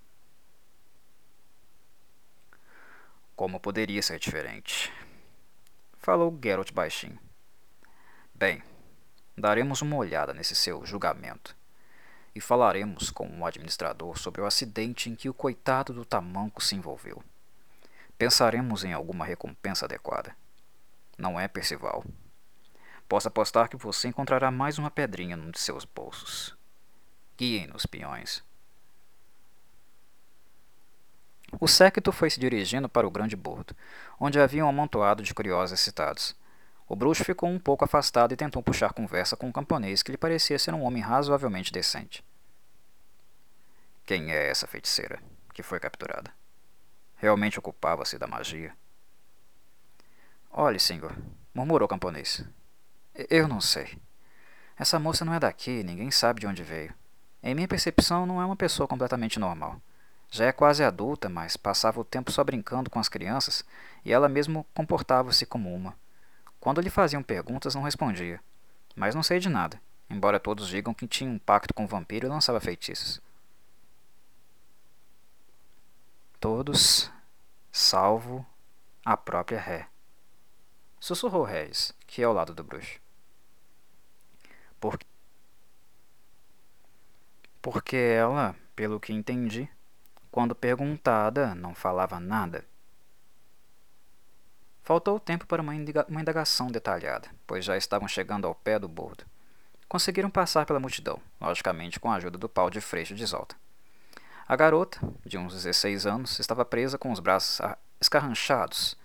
Como poderia ser diferente? Falou Geralt baixinho. Bem, daremos uma olhada nesse seu julgamento e falaremos com o administrador sobre o acidente em que o coitado do tamanco se envolveu. Pensaremos em alguma recompensa adequada. Não é, Percival? Posso apostar que você encontrará mais uma pedrinha num de seus bolsos. Guiem-nos, peões. O séquito foi se dirigindo para o grande bordo, onde havia um amontoado de curiosos excitados. O bruxo ficou um pouco afastado e tentou puxar conversa com um camponês que lhe parecia ser um homem razoavelmente decente. Quem é essa feiticeira que foi capturada? Realmente ocupava-se da magia? Olhe, senhor, murmurou o camponês. Eu não sei. Essa moça não é daqui, ninguém sabe de onde veio. Em minha percepção, não é uma pessoa completamente normal. Já é quase adulta, mas passava o tempo só brincando com as crianças e ela mesmo comportava-se como uma. Quando lhe faziam perguntas, não respondia. Mas não sei de nada, embora todos digam que tinha um pacto com o vampiro e lançava feitiços. Todos, salvo a própria Ré. Sussurrou Reis, que é ao lado do bruxo. Por... Porque ela, pelo que entendi, quando perguntada, não falava nada. Faltou tempo para uma indagação detalhada, pois já estavam chegando ao pé do bordo. Conseguiram passar pela multidão, logicamente com a ajuda do pau de freixo de Zolta. A garota, de uns 16 anos, estava presa com os braços escarranchados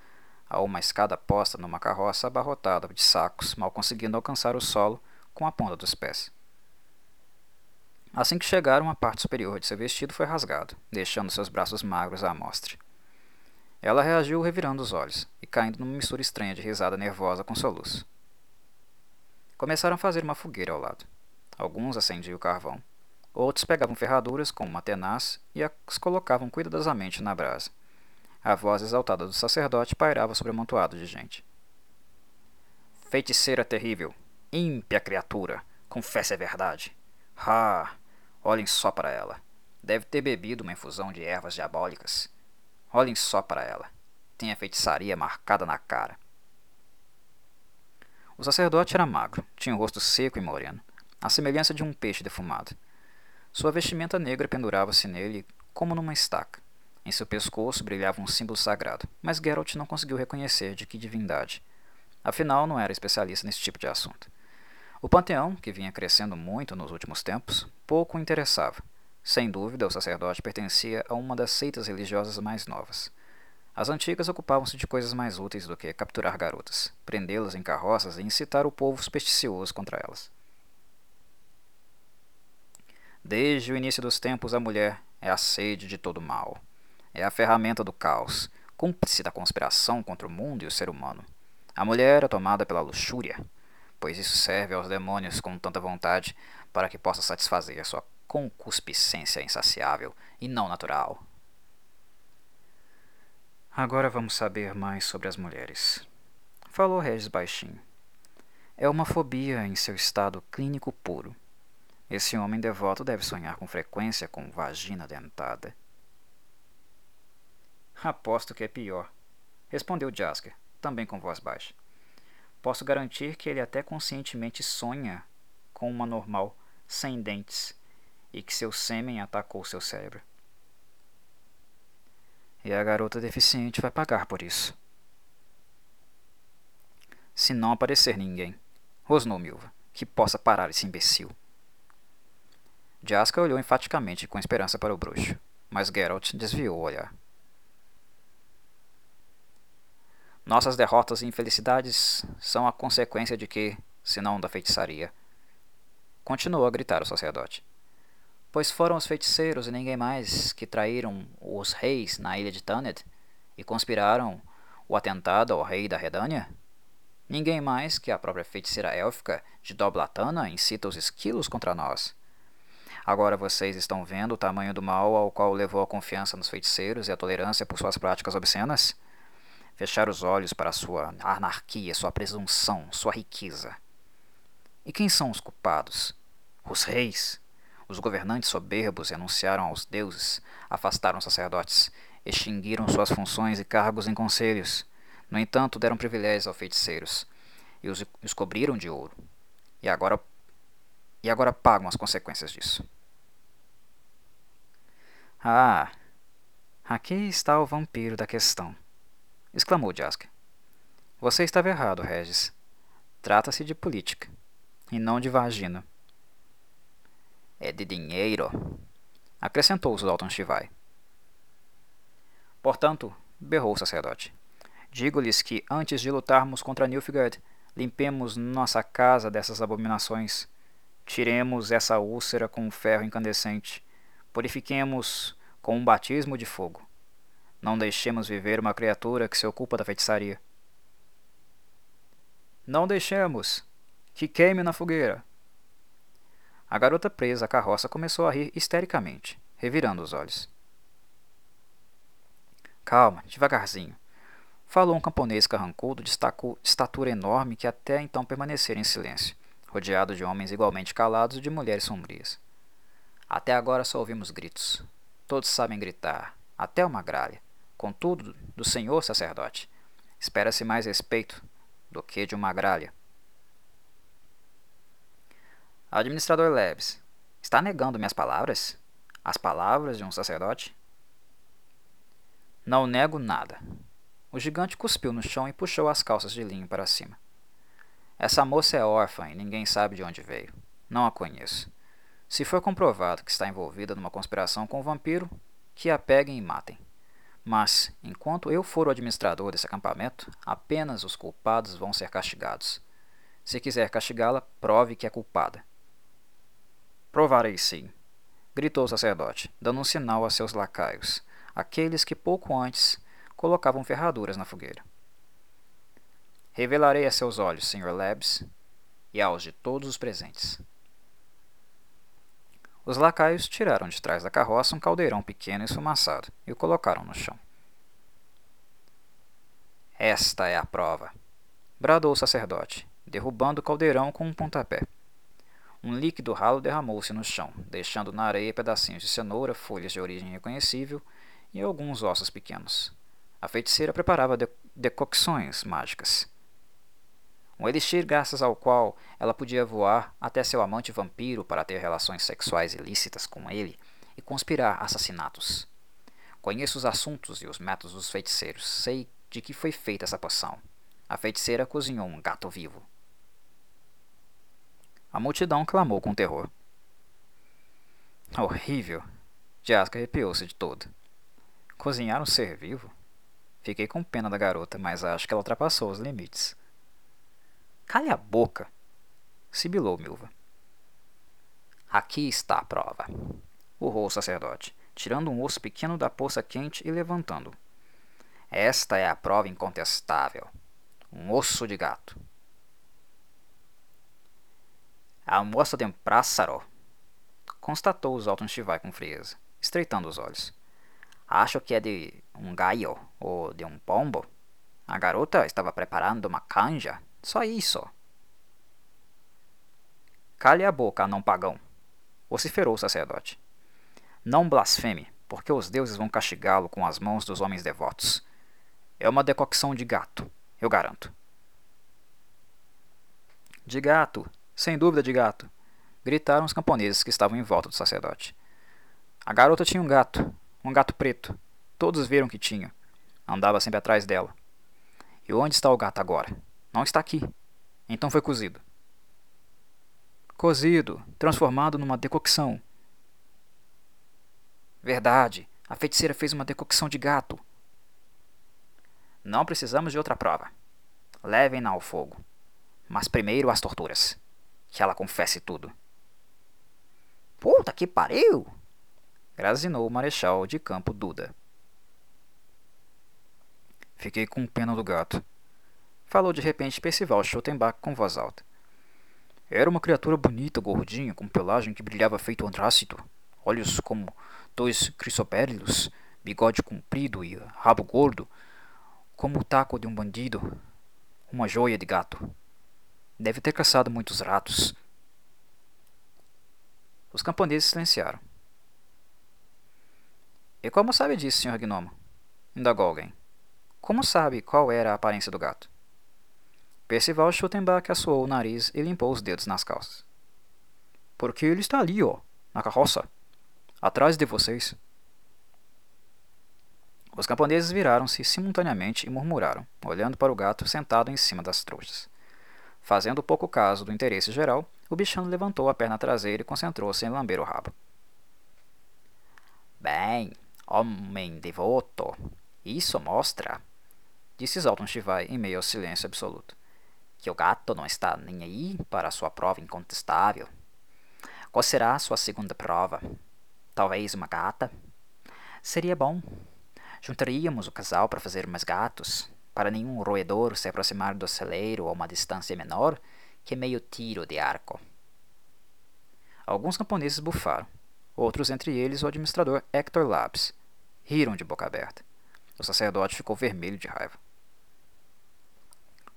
a uma escada posta numa carroça abarrotada de sacos, mal conseguindo alcançar o solo com a ponta dos pés. Assim que chegaram, a parte superior de seu vestido foi rasgado, deixando seus braços magros à mostra. Ela reagiu revirando os olhos e caindo numa mistura estranha de risada nervosa com soluço. Começaram a fazer uma fogueira ao lado. Alguns acendiam o carvão. Outros pegavam ferraduras com uma tenaz e as colocavam cuidadosamente na brasa. A voz exaltada do sacerdote pairava sobre o amontoado de gente. Feiticeira terrível, ímpia criatura, confesse a verdade. Ah, Olhem só para ela. Deve ter bebido uma infusão de ervas diabólicas. Olhem só para ela. Tem a feitiçaria marcada na cara. O sacerdote era magro, tinha o rosto seco e moreno, à semelhança de um peixe defumado. Sua vestimenta negra pendurava-se nele como numa estaca. Em seu pescoço brilhava um símbolo sagrado, mas Geralt não conseguiu reconhecer de que divindade. Afinal, não era especialista nesse tipo de assunto. O panteão, que vinha crescendo muito nos últimos tempos, pouco interessava. Sem dúvida, o sacerdote pertencia a uma das seitas religiosas mais novas. As antigas ocupavam-se de coisas mais úteis do que capturar garotas, prendê-las em carroças e incitar o povo supersticioso contra elas. Desde o início dos tempos, a mulher é a sede de todo mal. É a ferramenta do caos, cúmplice da conspiração contra o mundo e o ser humano. A mulher é tomada pela luxúria, pois isso serve aos demônios com tanta vontade para que possa satisfazer a sua concupiscência insaciável e não natural. Agora vamos saber mais sobre as mulheres. Falou Regis baixinho. É uma fobia em seu estado clínico puro. Esse homem devoto deve sonhar com frequência com vagina dentada. Aposto que é pior, respondeu Jasker, também com voz baixa. Posso garantir que ele até conscientemente sonha com uma normal, sem dentes, e que seu sêmen atacou seu cérebro. E a garota deficiente vai pagar por isso. Se não aparecer ninguém, rosnou Milva, que possa parar esse imbecil. Jaska olhou enfaticamente com esperança para o bruxo, mas Geralt desviou o olhar. Nossas derrotas e infelicidades são a consequência de que, se não da feitiçaria. Continuou a gritar o sacerdote pois foram os feiticeiros e ninguém mais que traíram os reis na ilha de Taned e conspiraram o atentado ao rei da Redânia? Ninguém mais que a própria feiticeira élfica de Doblatana incita os esquilos contra nós. Agora vocês estão vendo o tamanho do mal ao qual levou a confiança nos feiticeiros e a tolerância por suas práticas obscenas? Fechar os olhos para sua anarquia, sua presunção, sua riqueza. E quem são os culpados? Os reis? Os governantes soberbos renunciaram aos deuses, afastaram sacerdotes, extinguiram suas funções e cargos em conselhos. No entanto, deram privilégios aos feiticeiros e os, os cobriram de ouro. E agora, e agora pagam as consequências disso. Ah, aqui está o vampiro da questão, exclamou Jasker. Você estava errado, Regis. Trata-se de política, e não de vagina é de dinheiro, acrescentou Zoltan Shivai. Portanto, berrou o sacerdote, digo-lhes que antes de lutarmos contra Nilfgaard, limpemos nossa casa dessas abominações, tiremos essa úlcera com um ferro incandescente, purifiquemos com um batismo de fogo. Não deixemos viver uma criatura que se ocupa da feitiçaria. Não deixemos que queime na fogueira, a garota presa à carroça começou a rir histericamente, revirando os olhos. Calma, devagarzinho. Falou um camponês carrancudo de estatura enorme que até então permanecera em silêncio, rodeado de homens igualmente calados e de mulheres sombrias. Até agora só ouvimos gritos. Todos sabem gritar, até uma gralha. Contudo, do senhor sacerdote, espera-se mais respeito do que de uma gralha. Administrador Leves, está negando minhas palavras? As palavras de um sacerdote? Não nego nada. O gigante cuspiu no chão e puxou as calças de linho para cima. Essa moça é órfã e ninguém sabe de onde veio. Não a conheço. Se for comprovado que está envolvida numa conspiração com o vampiro, que a peguem e matem. Mas, enquanto eu for o administrador desse acampamento, apenas os culpados vão ser castigados. Se quiser castigá-la, prove que é culpada. Provarei sim, gritou o sacerdote, dando um sinal a seus lacaios, aqueles que pouco antes colocavam ferraduras na fogueira. Revelarei a seus olhos, Sr. Labs, e aos de todos os presentes. Os lacaios tiraram de trás da carroça um caldeirão pequeno e esfumaçado e o colocaram no chão. Esta é a prova, bradou o sacerdote, derrubando o caldeirão com um pontapé. Um líquido ralo derramou-se no chão, deixando na areia pedacinhos de cenoura, folhas de origem reconhecível e alguns ossos pequenos. A feiticeira preparava de decocções mágicas. Um elixir graças ao qual ela podia voar até seu amante vampiro para ter relações sexuais ilícitas com ele e conspirar assassinatos. Conheço os assuntos e os métodos dos feiticeiros. Sei de que foi feita essa poção. A feiticeira cozinhou um gato vivo. A multidão clamou com terror. Horrível! Jasca arrepiou-se de todo. Cozinhar um ser vivo? Fiquei com pena da garota, mas acho que ela ultrapassou os limites. Cale a boca! sibilou Milva. Aqui está a prova, urrou o sacerdote, tirando um osso pequeno da poça quente e levantando. Esta é a prova incontestável. Um osso de gato. A moça de um pássaro, constatou Zoltan Shivai com frieza, estreitando os olhos. Acho que é de um gaio ou de um pombo. A garota estava preparando uma canja. Só isso. Cale a boca, não pagão, vociferou o sacerdote. Não blasfeme, porque os deuses vão castigá-lo com as mãos dos homens devotos. É uma decocção de gato, eu garanto. De gato, sem dúvida de gato, gritaram os camponeses que estavam em volta do sacerdote. A garota tinha um gato, um gato preto. Todos viram que tinha. Andava sempre atrás dela. E onde está o gato agora? Não está aqui. Então foi cozido. Cozido, transformado numa decocção. Verdade, a feiticeira fez uma decocção de gato. Não precisamos de outra prova. Levem-na ao fogo. Mas primeiro as torturas. Que ela confesse tudo. Puta que pariu! Grazinou o marechal de campo Duda. Fiquei com pena do gato. Falou de repente Percival Schottenbach com voz alta. Era uma criatura bonita, gordinha, com pelagem que brilhava feito antrácito, olhos como dois crisopérilos, bigode comprido e rabo gordo, como o taco de um bandido, uma joia de gato. Deve ter caçado muitos ratos. Os camponeses silenciaram. E como sabe disso, Sr. Gnomo? indagou alguém. Como sabe qual era a aparência do gato? Percival Schuttenbach assoou o nariz e limpou os dedos nas calças. Porque ele está ali, ó, na carroça, atrás de vocês. Os camponeses viraram-se simultaneamente e murmuraram, olhando para o gato sentado em cima das trouxas. Fazendo pouco caso do interesse geral, o bichano levantou a perna traseira e concentrou-se em lamber o rabo. Bem, Homem devoto. Isso mostra, disse Zoltan Shivai em meio ao silêncio absoluto, que o gato não está nem aí para sua prova incontestável. Qual será a sua segunda prova? Talvez uma gata? Seria bom. Juntaríamos o casal para fazer mais gatos, para nenhum roedor se aproximar do celeiro a uma distância menor que meio tiro de arco. Alguns camponeses bufaram, outros entre eles o administrador Hector Labs, Riram de boca aberta. O sacerdote ficou vermelho de raiva.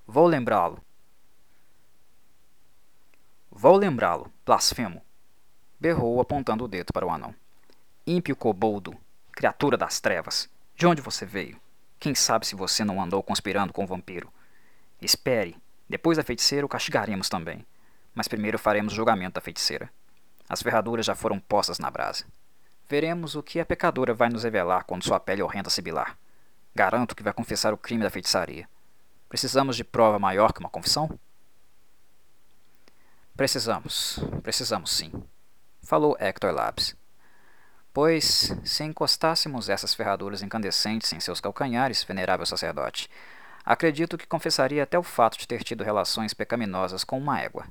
Vou lembrá-lo. Vou lembrá-lo, blasfemo. Berrou apontando o dedo para o anão. Ímpio coboldo, criatura das trevas. De onde você veio? Quem sabe se você não andou conspirando com o vampiro? Espere, depois da feiticeira o castigaremos também. Mas primeiro faremos julgamento da feiticeira. As ferraduras já foram postas na brasa. Veremos o que a pecadora vai nos revelar quando sua pele horrenda sibilar. Garanto que vai confessar o crime da feitiçaria. Precisamos de prova maior que uma confissão? Precisamos, precisamos sim, falou Hector Labs. Pois, se encostássemos essas ferraduras incandescentes em seus calcanhares, venerável sacerdote, acredito que confessaria até o fato de ter tido relações pecaminosas com uma égua.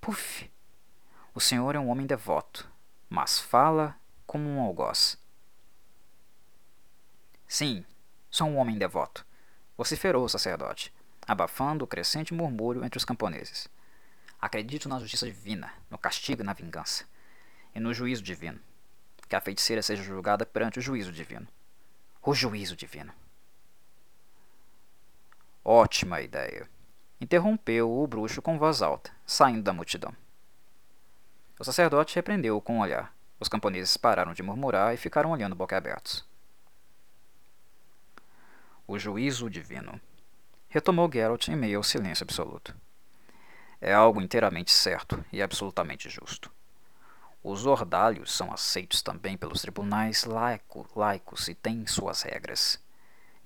Puf! O senhor é um homem devoto, mas fala como um algoz. Sim, sou um homem devoto, vociferou o sacerdote, abafando o crescente murmúrio entre os camponeses. Acredito na justiça divina, no castigo e na vingança, e no juízo divino. Que a feiticeira seja julgada perante o juízo divino. O juízo divino. Ótima ideia. Interrompeu o bruxo com voz alta, saindo da multidão. O sacerdote repreendeu-o com um olhar. Os camponeses pararam de murmurar e ficaram olhando boquiabertos. O juízo divino. Retomou Geralt em meio ao silêncio absoluto. É algo inteiramente certo e absolutamente justo. Os ordalhos são aceitos também pelos tribunais laico, laicos e têm suas regras.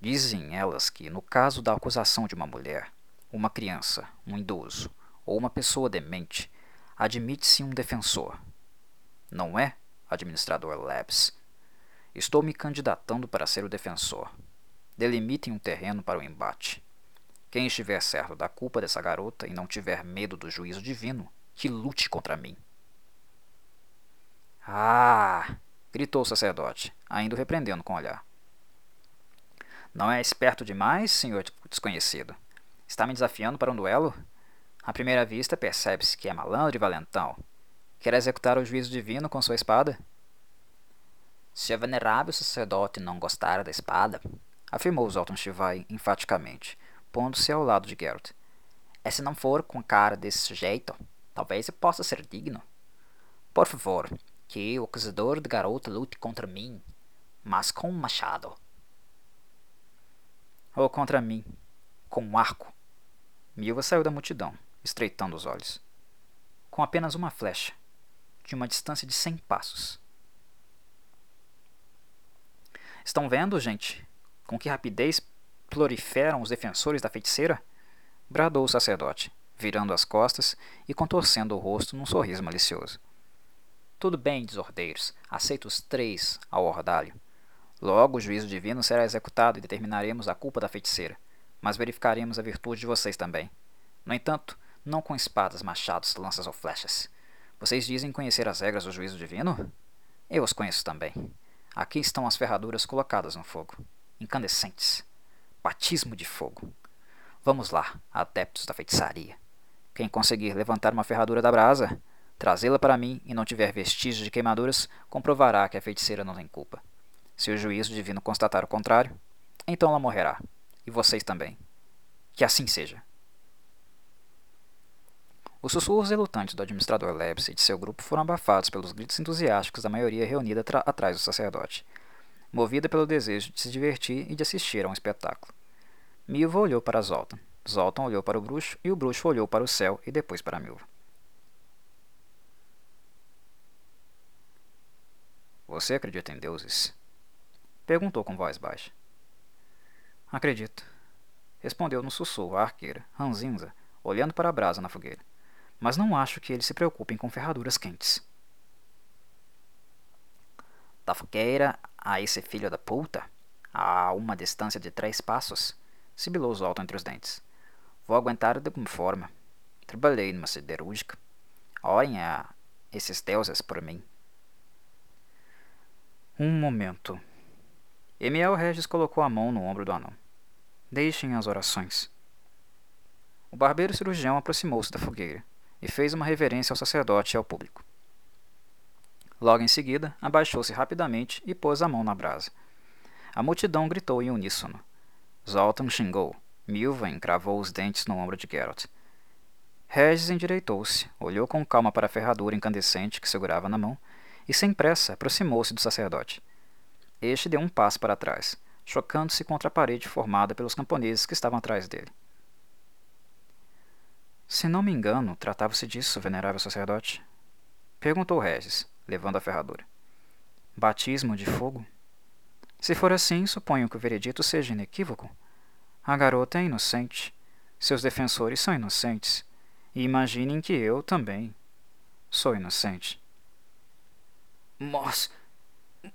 Dizem elas que, no caso da acusação de uma mulher, uma criança, um idoso ou uma pessoa demente, admite-se um defensor. Não é administrador Labs. Estou me candidatando para ser o defensor. Delimitem um terreno para o embate. Quem estiver certo da culpa dessa garota e não tiver medo do juízo divino, que lute contra mim. Ah! gritou o sacerdote, ainda o repreendendo com o olhar. Não é esperto demais, senhor desconhecido? Está me desafiando para um duelo? À primeira vista, percebe-se que é malandro e valentão Quer executar o juízo divino com sua espada? Se o venerável sacerdote não gostar da espada, afirmou Zoltan Shivai enfaticamente, pondo-se ao lado de Geralt. E se não for com a cara desse sujeito, talvez eu possa ser digno. Por favor, que o acusador de garota lute contra mim, mas com um machado. Ou contra mim, com um arco. Milva saiu da multidão, estreitando os olhos. Com apenas uma flecha, de uma distância de cem passos. Estão vendo, gente, com que rapidez proliferam os defensores da feiticeira? bradou o sacerdote, virando as costas e contorcendo o rosto num sorriso malicioso. Tudo bem, desordeiros, aceito os três ao ordalho. Logo o juízo divino será executado e determinaremos a culpa da feiticeira, mas verificaremos a virtude de vocês também. No entanto, não com espadas, machados, lanças ou flechas. Vocês dizem conhecer as regras do juízo divino? Eu as conheço também. Aqui estão as ferraduras colocadas no fogo, incandescentes. Batismo de fogo. Vamos lá, adeptos da feitiçaria. Quem conseguir levantar uma ferradura da brasa, trazê-la para mim e não tiver vestígios de queimaduras, comprovará que a feiticeira não tem culpa. Se o juízo divino constatar o contrário, então ela morrerá, e vocês também. Que assim seja. Os sussurros relutantes do administrador Lebs e de seu grupo foram abafados pelos gritos entusiásticos da maioria reunida atrás do sacerdote, movida pelo desejo de se divertir e de assistir a um espetáculo. Milva olhou para Zoltan. Zoltan olhou para o bruxo e o bruxo olhou para o céu e depois para Milva. Você acredita em deuses? Perguntou com voz baixa. Acredito. Respondeu no sussurro a arqueira, ranzinza, olhando para a brasa na fogueira. Mas não acho que eles se preocupem com ferraduras quentes. Da fogueira a esse filho da puta, a uma distância de três passos, sibilou alto entre os dentes. Vou aguentar de alguma forma. Trabalhei numa siderúrgica. Orem a esses deuses por mim. Um momento. Emiel Regis colocou a mão no ombro do anão. Deixem as orações. O barbeiro cirurgião aproximou-se da fogueira e fez uma reverência ao sacerdote e ao público. Logo em seguida, abaixou-se rapidamente e pôs a mão na brasa. A multidão gritou em uníssono. Zoltan xingou. Milva encravou os dentes no ombro de Geralt. Regis endireitou-se, olhou com calma para a ferradura incandescente que segurava na mão e, sem pressa, aproximou-se do sacerdote. Este deu um passo para trás, chocando-se contra a parede formada pelos camponeses que estavam atrás dele. Se não me engano, tratava-se disso, venerável sacerdote? Perguntou Regis, levando a ferradura. Batismo de fogo? Se for assim, suponho que o veredito seja inequívoco. A garota é inocente. Seus defensores são inocentes. E imaginem que eu também sou inocente. Mos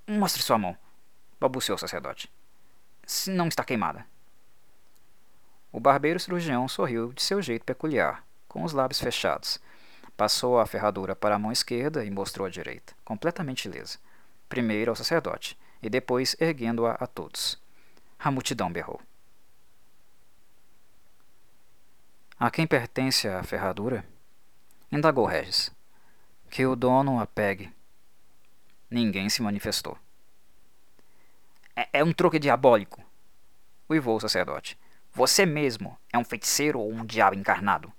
mostre sua mão, balbuciou o sacerdote. Se não está queimada. O barbeiro cirurgião sorriu de seu jeito peculiar, com os lábios fechados. Passou a ferradura para a mão esquerda e mostrou a direita, completamente ilesa. Primeiro ao sacerdote, e depois erguendo-a a todos. A multidão berrou. A quem pertence a ferradura? Indagou Regis. Que o dono a pegue. Ninguém se manifestou. É, é um truque diabólico, uivou o sacerdote. Você mesmo é um feiticeiro ou um diabo encarnado?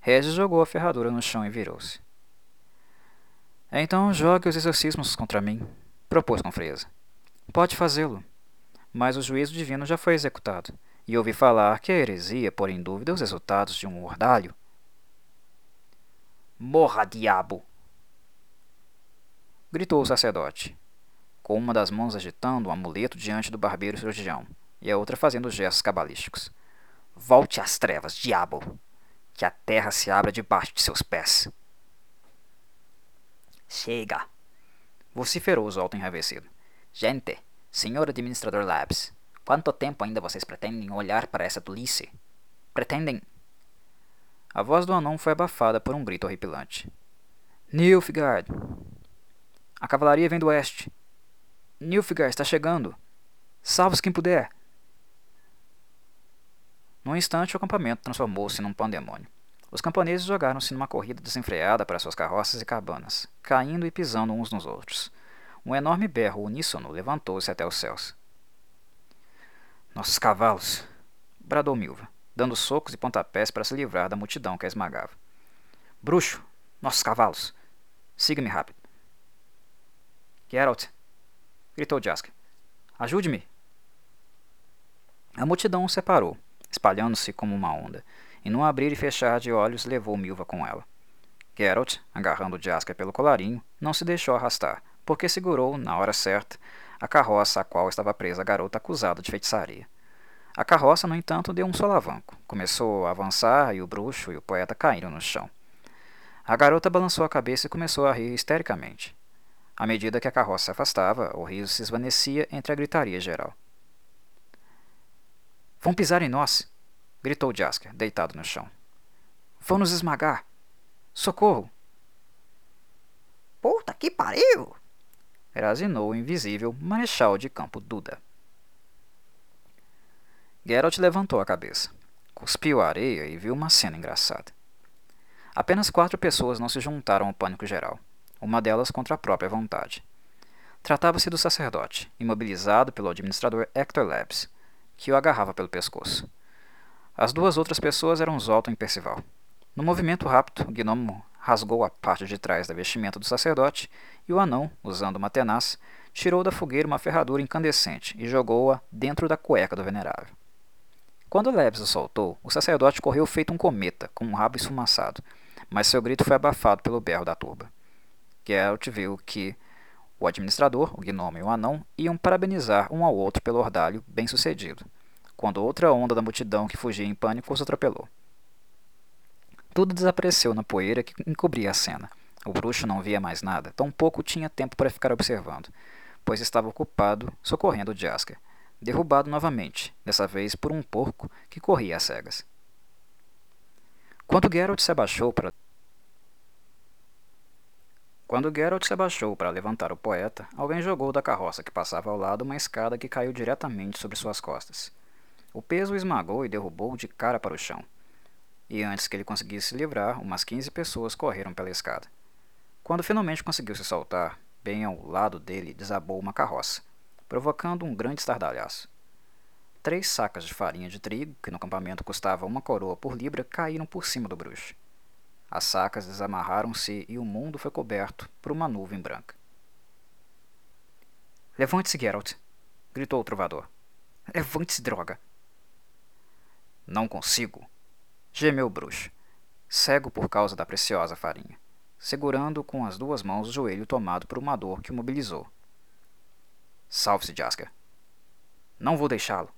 Regis jogou a ferradura no chão e virou-se. Então jogue os exorcismos contra mim, propôs com frieza. Pode fazê-lo, mas o juízo divino já foi executado, e ouvi falar que a heresia pôr em dúvida os resultados de um ordalho. Morra, diabo! gritou o sacerdote, com uma das mãos agitando um amuleto diante do barbeiro cirurgião e a outra fazendo gestos cabalísticos. Volte às trevas, diabo! Que a terra se abra debaixo de seus pés. Chega! vociferou Zoltan enraivecido. Gente, senhor administrador Labs, quanto tempo ainda vocês pretendem olhar para essa tolice? Pretendem. A voz do anão foi abafada por um grito horripilante. Nilfgaard! A cavalaria vem do oeste. Nilfgaard está chegando. Salve-os quem puder. Num instante, o acampamento transformou-se num pandemônio. Os camponeses jogaram-se numa corrida desenfreada para suas carroças e cabanas, caindo e pisando uns nos outros. Um enorme berro uníssono levantou-se até os céus. Nossos cavalos! bradou Milva, dando socos e pontapés para se livrar da multidão que a esmagava. Bruxo! Nossos cavalos! Siga-me rápido! Geralt! gritou Jasker. Ajude-me! A multidão o separou, espalhando-se como uma onda, e num abrir e fechar de olhos levou Milva com ela. Geralt, agarrando Jasker pelo colarinho, não se deixou arrastar, porque segurou, na hora certa, a carroça a qual estava presa a garota acusada de feitiçaria. A carroça, no entanto, deu um solavanco. Começou a avançar e o bruxo e o poeta caíram no chão. A garota balançou a cabeça e começou a rir histericamente. À medida que a carroça se afastava, o riso se esvanecia entre a gritaria geral. Vão pisar em nós! gritou Jasker, deitado no chão. Vão nos esmagar! Socorro! Puta que pariu! Grazinou o invisível Marechal de Campo Duda. Geralt levantou a cabeça, cuspiu a areia e viu uma cena engraçada. Apenas quatro pessoas não se juntaram ao pânico geral, uma delas contra a própria vontade. Tratava-se do sacerdote, imobilizado pelo administrador Hector Labs, que o agarrava pelo pescoço. As duas outras pessoas eram Zoltan e Percival. No movimento rápido, o gnomo rasgou a parte de trás da vestimenta do sacerdote e o anão, usando uma tenaz, tirou da fogueira uma ferradura incandescente e jogou-a dentro da cueca do venerável. Quando Lebs o soltou, o sacerdote correu feito um cometa, com um rabo esfumaçado, mas seu grito foi abafado pelo berro da turba. Geralt viu que o administrador, o gnomo e o anão iam parabenizar um ao outro pelo ordalho bem-sucedido, quando outra onda da multidão que fugia em pânico os atropelou. Tudo desapareceu na poeira que encobria a cena. O bruxo não via mais nada, tampouco tinha tempo para ficar observando, pois estava ocupado socorrendo Jasker, derrubado novamente, dessa vez por um porco que corria às cegas. Quando Geralt se abaixou para quando Geralt se abaixou para levantar o poeta, alguém jogou da carroça que passava ao lado uma escada que caiu diretamente sobre suas costas. O peso o esmagou e derrubou de cara para o chão. E antes que ele conseguisse se livrar, umas 15 pessoas correram pela escada. Quando finalmente conseguiu se soltar, bem ao lado dele desabou uma carroça, provocando um grande estardalhaço. Três sacas de farinha de trigo, que no acampamento custava uma coroa por libra, caíram por cima do bruxo. As sacas desamarraram-se e o mundo foi coberto por uma nuvem branca. Levante-se, Geralt! gritou o trovador. Levante-se, droga! Não consigo! gemeu o bruxo, cego por causa da preciosa farinha, segurando com as duas mãos o joelho tomado por uma dor que o mobilizou. Salve-se, Jasker! Não vou deixá-lo!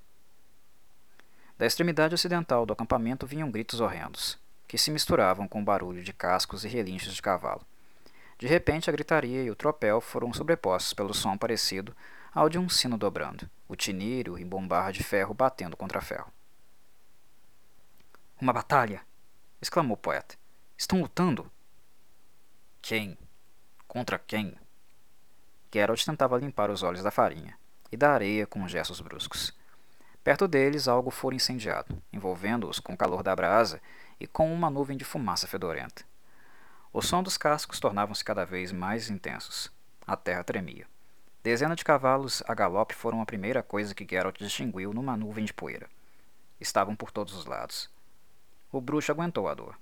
Da extremidade ocidental do acampamento vinham gritos horrendos que se misturavam com o barulho de cascos e relinchos de cavalo. De repente, a gritaria e o tropel foram sobrepostos pelo som parecido ao de um sino dobrando, o tinir e o de ferro batendo contra ferro. Uma batalha! exclamou o poeta. Estão lutando? Quem? Contra quem? Geralt tentava limpar os olhos da farinha e da areia com gestos bruscos. Perto deles, algo fora incendiado, envolvendo-os com o calor da brasa e com uma nuvem de fumaça fedorenta. O som dos cascos tornavam-se cada vez mais intensos. A terra tremia. Dezenas de cavalos a galope foram a primeira coisa que Geralt distinguiu numa nuvem de poeira. Estavam por todos os lados. O bruxo aguentou a dor.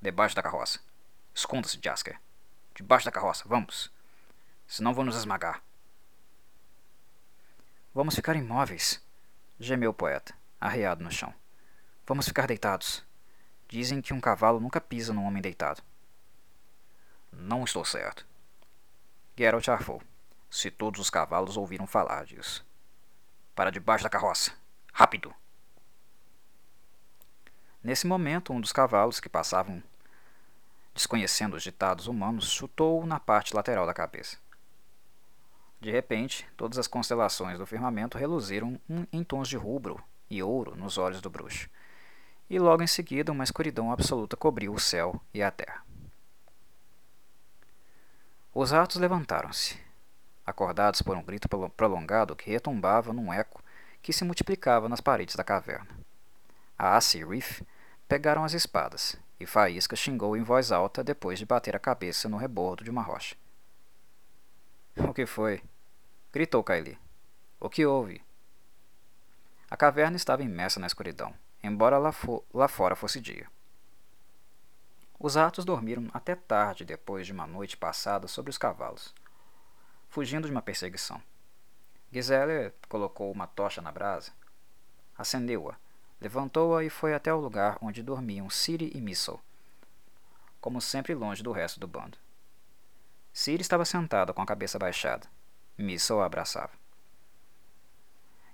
Debaixo da carroça. Esconda-se, Jasker. Debaixo da carroça, vamos. Senão vão nos esmagar. Vamos ficar imóveis, gemeu o poeta, arreado no chão. Vamos ficar deitados. Dizem que um cavalo nunca pisa num homem deitado. Não estou certo. Geralt arfou. Se todos os cavalos ouviram falar disso. Para debaixo da carroça. Rápido! Nesse momento, um dos cavalos que passavam, desconhecendo os ditados humanos, chutou-o na parte lateral da cabeça. De repente, todas as constelações do firmamento reluziram em tons de rubro e ouro nos olhos do bruxo e logo em seguida uma escuridão absoluta cobriu o céu e a terra. Os ratos levantaram-se, acordados por um grito prolongado que retumbava num eco que se multiplicava nas paredes da caverna. A Aci Reef pegaram as espadas, e Faísca xingou em voz alta depois de bater a cabeça no rebordo de uma rocha. O que foi? gritou Kaili. O que houve? A caverna estava imersa na escuridão, embora lá, lá fora fosse dia. Os ratos dormiram até tarde depois de uma noite passada sobre os cavalos, fugindo de uma perseguição. Gisele colocou uma tocha na brasa, acendeu-a, levantou-a e foi até o lugar onde dormiam Siri e Missile, como sempre longe do resto do bando. Siri estava sentada com a cabeça baixada. Missile a abraçava.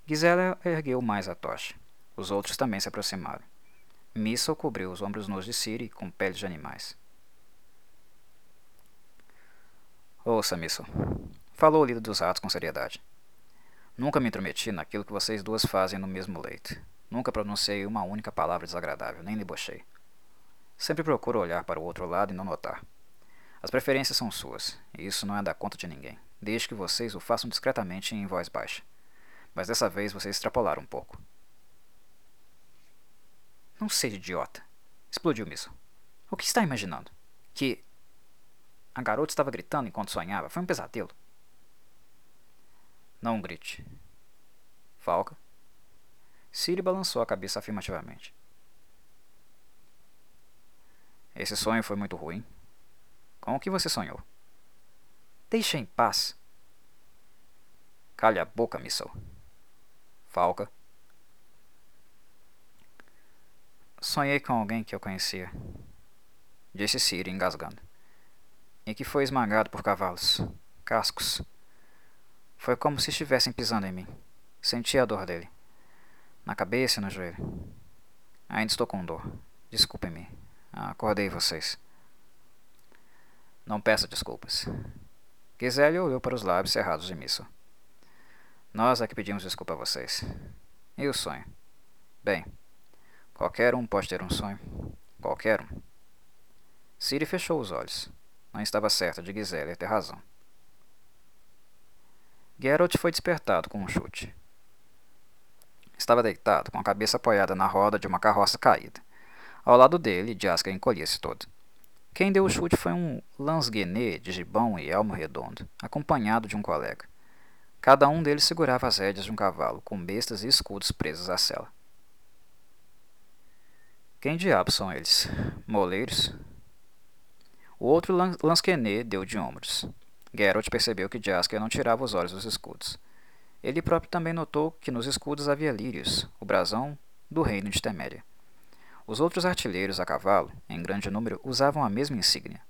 Gisela ergueu mais a tocha. Os outros também se aproximaram. Missile cobriu os ombros nus de Siri com peles de animais. Ouça, Missile. Falou o líder dos ratos com seriedade. Nunca me intrometi naquilo que vocês duas fazem no mesmo leito. Nunca pronunciei uma única palavra desagradável, nem debochei. Sempre procuro olhar para o outro lado e não notar. As preferências são suas, e isso não é dar conta de ninguém, desde que vocês o façam discretamente e em voz baixa. Mas dessa vez vocês extrapolaram um pouco. Não seja idiota. Explodiu Misso. O que está imaginando? Que. A garota estava gritando enquanto sonhava. Foi um pesadelo. Não grite. Falca. Siri balançou a cabeça afirmativamente. Esse sonho foi muito ruim. Com o que você sonhou? Deixa em paz. Calhe a boca, Missile. Falca. Sonhei com alguém que eu conhecia, disse Siri engasgando, e que foi esmagado por cavalos, cascos. Foi como se estivessem pisando em mim. Senti a dor dele, na cabeça e no joelho. Ainda estou com dor. Desculpem-me. Acordei vocês. Não peço desculpas. Gisele olhou para os lábios cerrados de Missile. Nós é que pedimos desculpa a vocês. E o sonho? Bem, Qualquer um pode ter um sonho. Qualquer um. Siri fechou os olhos. Não estava certa de Gisele ter razão. Geralt foi despertado com um chute. Estava deitado, com a cabeça apoiada na roda de uma carroça caída. Ao lado dele, Jaska encolhia-se todo. Quem deu o chute foi um lansguenet de gibão e elmo redondo, acompanhado de um colega. Cada um deles segurava as rédeas de um cavalo, com bestas e escudos presos à sela. Quem diabos são eles? Moleiros? O outro Lansquenet deu de ombros. Geralt percebeu que Jaskier não tirava os olhos dos escudos. Ele próprio também notou que nos escudos havia lírios, o brasão do reino de Teméria. Os outros artilheiros a cavalo, em grande número, usavam a mesma insígnia.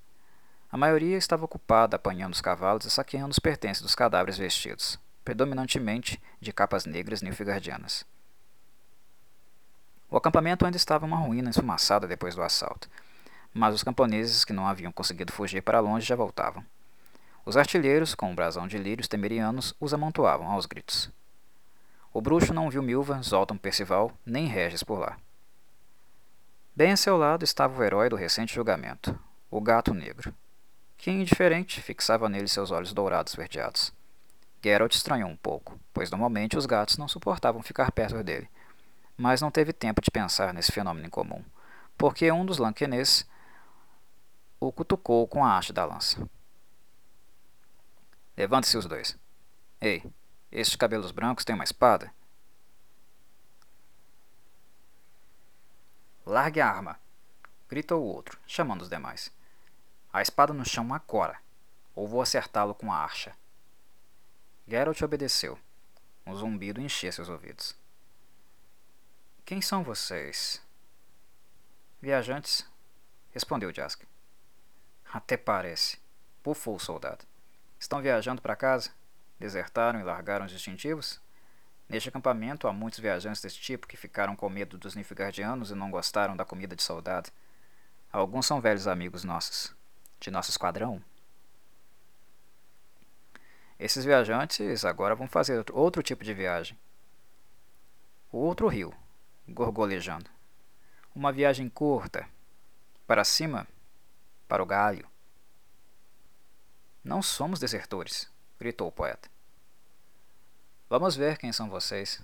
A maioria estava ocupada apanhando os cavalos e saqueando os pertences dos cadáveres vestidos, predominantemente de capas negras nilfgaardianas. O acampamento ainda estava uma ruína esfumaçada depois do assalto, mas os camponeses que não haviam conseguido fugir para longe já voltavam. Os artilheiros, com um brasão de lírios temerianos, os amontoavam aos gritos. O bruxo não viu Milva, Zoltan Percival, nem Regis por lá. Bem a seu lado estava o herói do recente julgamento, o gato negro, que, indiferente, fixava nele seus olhos dourados verdeados. Geralt estranhou um pouco, pois normalmente os gatos não suportavam ficar perto dele, mas não teve tempo de pensar nesse fenômeno incomum, porque um dos lanquenês o cutucou com a haste da lança. Levante-se os dois. Ei, estes cabelos brancos têm uma espada? Largue a arma! gritou o outro, chamando os demais. A espada no chão agora, ou vou acertá-lo com a archa. Geralt obedeceu. Um zumbido enchia seus ouvidos. Quem são vocês? Viajantes, respondeu Jask. Até parece, bufou o soldado. Estão viajando para casa? Desertaram e largaram os distintivos? Neste acampamento há muitos viajantes desse tipo que ficaram com medo dos Nilfgaardianos e não gostaram da comida de soldado. Alguns são velhos amigos nossos, de nosso esquadrão. Esses viajantes agora vão fazer outro tipo de viagem. O outro rio, gorgolejando. Uma viagem curta. Para cima, para o galho. Não somos desertores, gritou o poeta. Vamos ver quem são vocês.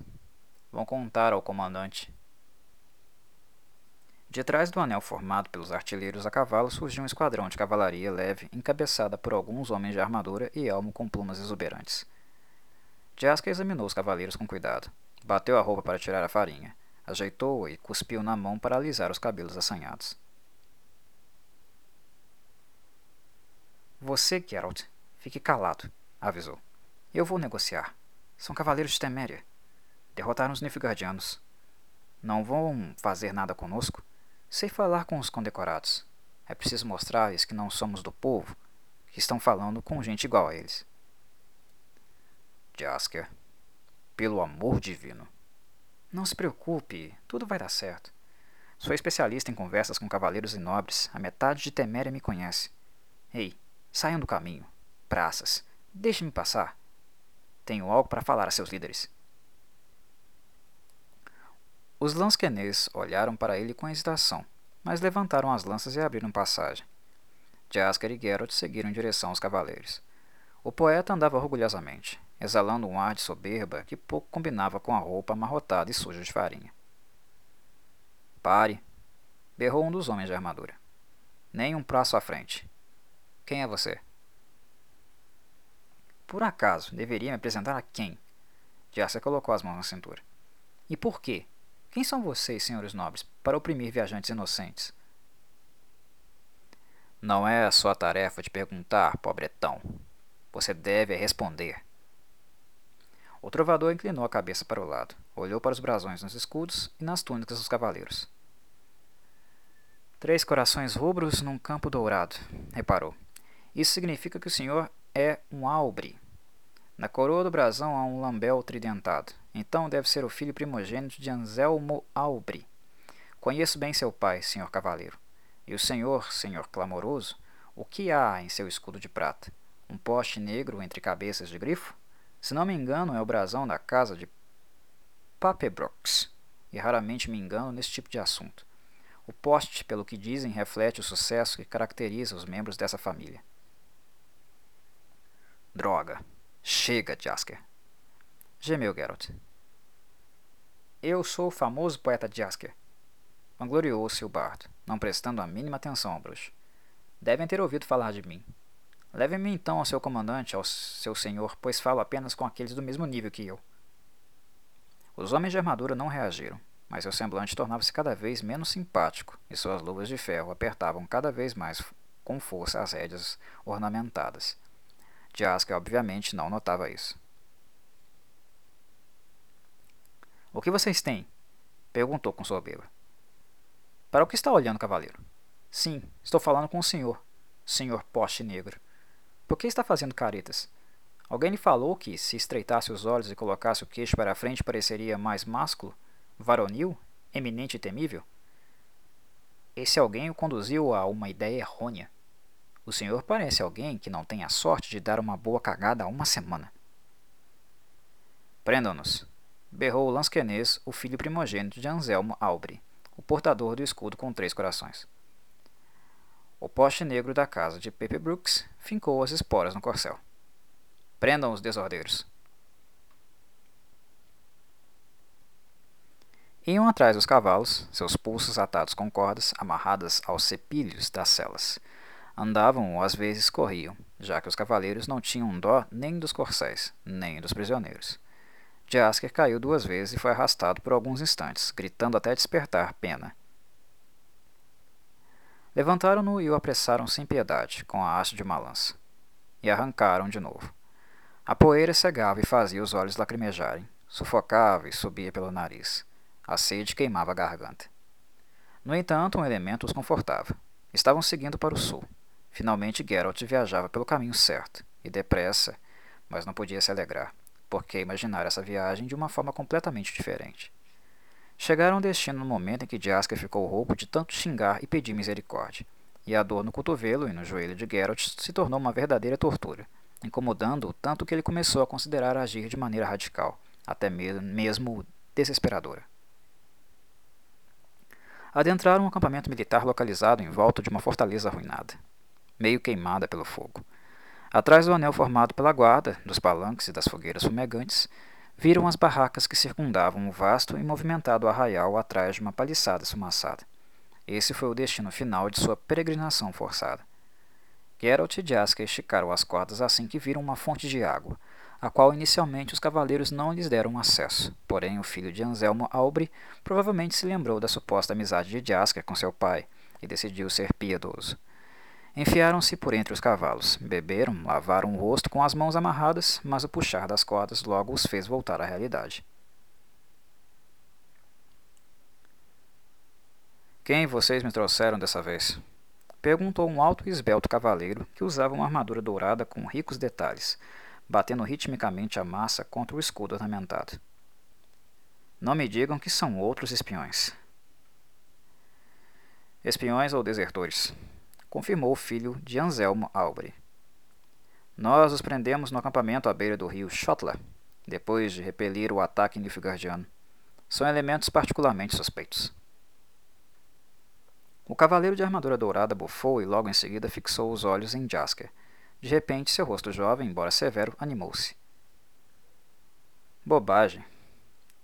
Vão contar ao comandante. De trás do anel formado pelos artilheiros a cavalo surgiu um esquadrão de cavalaria leve, encabeçada por alguns homens de armadura e elmo com plumas exuberantes. Jaska examinou os cavaleiros com cuidado. Bateu a roupa para tirar a farinha. Ajeitou-a e cuspiu na mão para alisar os cabelos assanhados. Você, Geralt, fique calado, avisou. Eu vou negociar. São cavaleiros de Teméria. Derrotaram os Nilfgaardianos. Não vão fazer nada conosco? Sei falar com os condecorados. É preciso mostrar-lhes que não somos do povo, que estão falando com gente igual a eles. Jasker, pelo amor divino. Não se preocupe, tudo vai dar certo. Sou especialista em conversas com cavaleiros e nobres. A metade de Teméria me conhece. Ei, saiam do caminho. Praças, deixe-me passar. Tenho algo para falar a seus líderes. Os lansquenês olharam para ele com hesitação, mas levantaram as lanças e abriram passagem. Jasker e Geralt seguiram em direção aos cavaleiros. O poeta andava orgulhosamente, exalando um ar de soberba que pouco combinava com a roupa amarrotada e suja de farinha. Pare! berrou um dos homens de armadura. Nem um passo à frente. Quem é você? Por acaso, deveria me apresentar a quem? Jasker colocou as mãos na cintura. E por quê? Quem são vocês, senhores nobres, para oprimir viajantes inocentes? Não é a sua tarefa de perguntar, pobretão. Você deve responder. O trovador inclinou a cabeça para o lado, olhou para os brasões nos escudos e nas túnicas dos cavaleiros. Três corações rubros num campo dourado, reparou. Isso significa que o senhor é um albre. Na coroa do brasão há um lambel tridentado. Então deve ser o filho primogênito de Anselmo Albre. Conheço bem seu pai, senhor cavaleiro. E o senhor, senhor clamoroso, o que há em seu escudo de prata? Um poste negro entre cabeças de grifo? Se não me engano, é o brasão da casa de Papebrox, e raramente me engano nesse tipo de assunto. O poste, pelo que dizem, reflete o sucesso que caracteriza os membros dessa família. Droga! Chega, Jasker! Gemeu Geralt. Eu sou o famoso poeta Jasker. Vangloriou-se o bardo, não prestando a mínima atenção ao bruxo. Devem ter ouvido falar de mim. Leve-me então ao seu comandante, ao seu senhor, pois falo apenas com aqueles do mesmo nível que eu. Os homens de armadura não reagiram, mas seu semblante tornava-se cada vez menos simpático e suas luvas de ferro apertavam cada vez mais com força as rédeas ornamentadas. Jasker obviamente não notava isso. O que vocês têm? Perguntou com soberba. Para o que está olhando, cavaleiro? Sim, estou falando com o senhor, senhor poste negro. Por que está fazendo caretas? Alguém lhe falou que, se estreitasse os olhos e colocasse o queixo para a frente, pareceria mais másculo, varonil, eminente e temível? Esse alguém o conduziu a uma ideia errônea. O senhor parece alguém que não tem a sorte de dar uma boa cagada há uma semana. Prendam-nos, berrou lansquenês, o filho primogênito de Anselmo Albre, o portador do escudo com três corações. O poste negro da casa de Pepe Brooks fincou as esporas no corcel. Prendam os desordeiros. Iam atrás dos cavalos, seus pulsos atados com cordas amarradas aos cepilhos das celas. Andavam ou às vezes corriam, já que os cavaleiros não tinham dó nem dos corcéis, nem dos prisioneiros. Jasker caiu duas vezes e foi arrastado por alguns instantes, gritando até despertar pena. Levantaram-no e o apressaram sem piedade, com a haste de uma lança. E arrancaram de novo. A poeira cegava e fazia os olhos lacrimejarem, sufocava e subia pelo nariz. A sede queimava a garganta. No entanto, um elemento os confortava. Estavam seguindo para o sul. Finalmente Geralt viajava pelo caminho certo, e depressa, mas não podia se alegrar porque imaginar essa viagem de uma forma completamente diferente. Chegaram ao destino no momento em que Jasker ficou rouco de tanto xingar e pedir misericórdia, e a dor no cotovelo e no joelho de Geralt se tornou uma verdadeira tortura, incomodando-o tanto que ele começou a considerar agir de maneira radical, até mesmo desesperadora. Adentraram um acampamento militar localizado em volta de uma fortaleza arruinada, meio queimada pelo fogo. Atrás do anel formado pela guarda, dos palanques e das fogueiras fumegantes, viram as barracas que circundavam o vasto e movimentado arraial atrás de uma paliçada esfumaçada. Esse foi o destino final de sua peregrinação forçada. Geralt e Jasker esticaram as cordas assim que viram uma fonte de água, a qual inicialmente os cavaleiros não lhes deram acesso. Porém, o filho de Anselmo Aubrey provavelmente se lembrou da suposta amizade de Jasker com seu pai e decidiu ser piedoso. Enfiaram-se por entre os cavalos, beberam, lavaram o rosto com as mãos amarradas, mas o puxar das cordas logo os fez voltar à realidade. Quem vocês me trouxeram dessa vez? Perguntou um alto e esbelto cavaleiro que usava uma armadura dourada com ricos detalhes, batendo ritmicamente a massa contra o escudo ornamentado. Não me digam que são outros espiões. Espiões ou desertores? Confirmou o filho de Anselmo Albre. Nós os prendemos no acampamento à beira do rio Shotla, depois de repelir o ataque nilfgaardiano. São elementos particularmente suspeitos. O cavaleiro de armadura dourada bufou e logo em seguida fixou os olhos em Jasker. De repente, seu rosto jovem, embora severo, animou-se. Bobagem.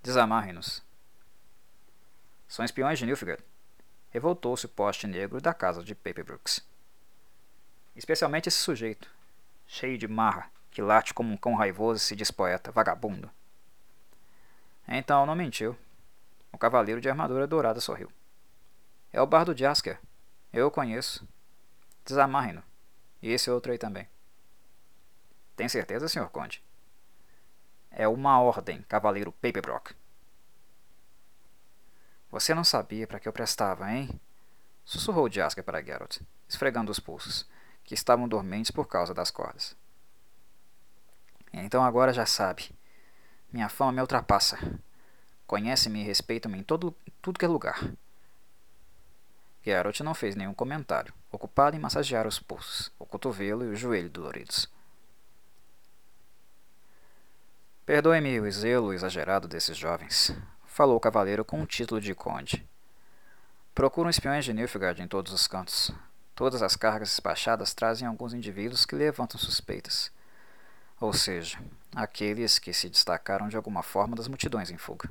Desamarrem-nos. São espiões de Nilfgaard. Revoltou-se o poste negro da casa de Paperbrooks. Especialmente esse sujeito, cheio de marra, que late como um cão raivoso e se diz poeta, vagabundo. Então não mentiu. O cavaleiro de armadura dourada sorriu. É o bardo Jasker. Eu o conheço. Desamarrem-no. E esse outro aí também. Tem certeza, Sr. Conde? É uma ordem, Cavaleiro Paperbrock. Você não sabia para que eu prestava, hein? Sussurrou Jasker para Geralt, esfregando os pulsos, que estavam dormentes por causa das cordas. Então agora já sabe. Minha fama me ultrapassa. Conhece-me e respeita-me em todo, tudo que é lugar. Geralt não fez nenhum comentário, ocupado em massagear os pulsos, o cotovelo e o joelho doloridos. Perdoe-me o zelo exagerado desses jovens, falou o cavaleiro com um título de conde. Procuram espiões de Nilfgaard em todos os cantos. Todas as cargas despachadas trazem alguns indivíduos que levantam suspeitas. Ou seja, aqueles que se destacaram de alguma forma das multidões em fuga.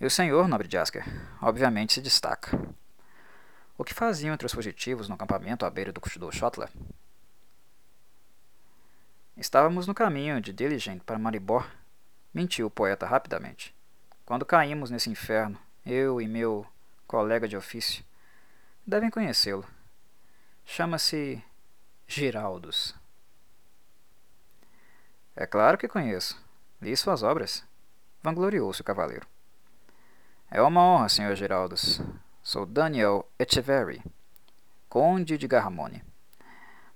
E o senhor, nobre Jasker, obviamente se destaca. O que faziam entre os fugitivos no acampamento à beira do do Shotler? Estávamos no caminho de Diligent para Maribor, mentiu o poeta rapidamente. Quando caímos nesse inferno, eu e meu colega de ofício, devem conhecê-lo. Chama-se Giraldos. É claro que conheço. Li suas obras. Vangloriou-se o cavaleiro. É uma honra, Sr. Geraldos. Sou Daniel Echeverry, conde de Garramone.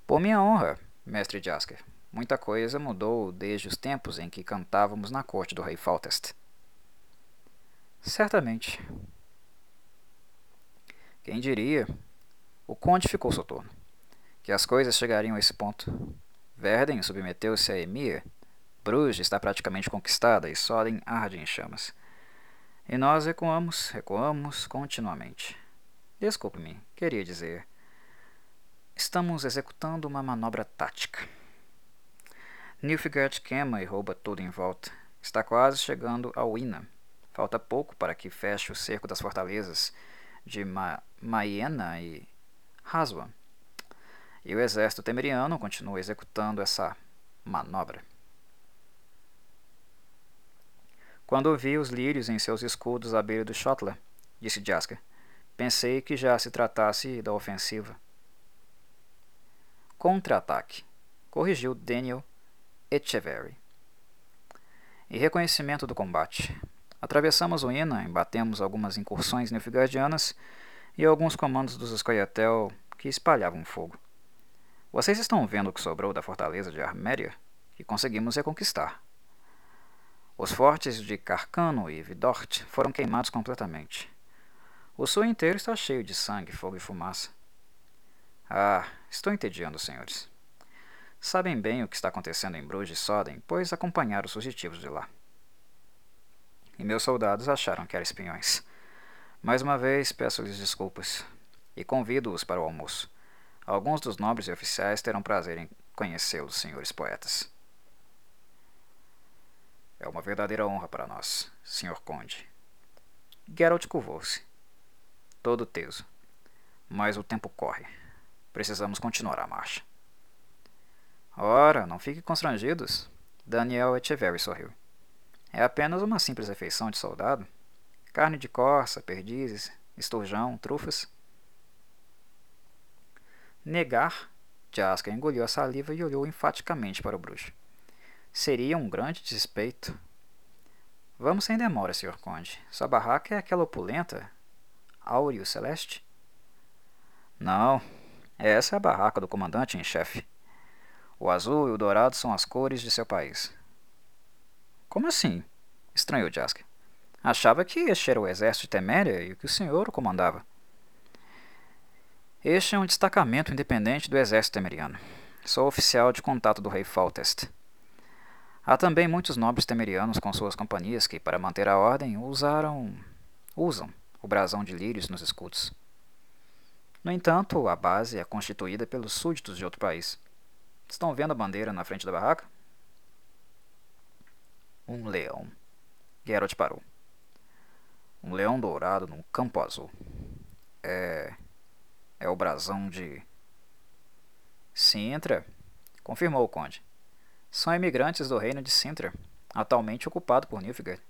Por minha honra, mestre Jasker. Muita coisa mudou desde os tempos em que cantávamos na corte do rei Faltest. Certamente. Quem diria? O conde ficou soturno. Que as coisas chegariam a esse ponto. Verden submeteu-se a Emir. Bruges está praticamente conquistada e Soden arde em chamas. E nós recuamos, recuamos continuamente. Desculpe-me, queria dizer. Estamos executando uma manobra tática. Nilfgaard queima e rouba tudo em volta. Está quase chegando ao Ina. Falta pouco para que feche o cerco das fortalezas de Ma Maiena e Haswan. E o exército temeriano continua executando essa manobra. Quando vi os lírios em seus escudos à beira do Shotler, disse Jasker, pensei que já se tratasse da ofensiva. Contra-ataque, corrigiu Daniel Echeverry. E reconhecimento do combate. Atravessamos o Ina, embatemos algumas incursões nilfgaardianas e alguns comandos dos Scoia'tael que espalhavam fogo. Vocês estão vendo o que sobrou da fortaleza de Arméria, que conseguimos reconquistar. Os fortes de Carcano e Vidort foram queimados completamente. O sul inteiro está cheio de sangue, fogo e fumaça. Ah, estou entediando, senhores. Sabem bem o que está acontecendo em Bruges e Soden, pois acompanharam os fugitivos de lá. E meus soldados acharam que eram espiões. Mais uma vez peço-lhes desculpas e convido-os para o almoço. Alguns dos nobres e oficiais terão prazer em conhecê-los, senhores poetas. É uma verdadeira honra para nós, Sr. Conde. Geralt curvou-se. todo teso. Mas o tempo corre. Precisamos continuar a marcha. Ora, não fiquem constrangidos. Daniel Echeverry sorriu. É apenas uma simples refeição de soldado. Carne de corça, perdizes, esturjão, trufas. Negar. Jaska engoliu a saliva e olhou enfaticamente para o bruxo. Seria um grande desrespeito. Vamos sem demora, Sr. Conde. Sua barraca é aquela opulenta? Áureo Celeste? Não, essa é a barraca do comandante em chefe. O azul e o dourado são as cores de seu país. Como assim? estranhou Jasker. Achava que este era o exército de Teméria e que o senhor o comandava. Este é um destacamento independente do exército temeriano. Sou oficial de contato do rei Faltest. Há também muitos nobres temerianos com suas companhias que, para manter a ordem, usaram, usam o brasão de lírios nos escudos. No entanto, a base é constituída pelos súditos de outro país. Estão vendo a bandeira na frente da barraca? Um leão. Geralt parou. Um leão dourado num campo azul. É é o brasão de. Sintra, confirmou o conde. São imigrantes do reino de Sintra, atualmente ocupado por Nilfgaard.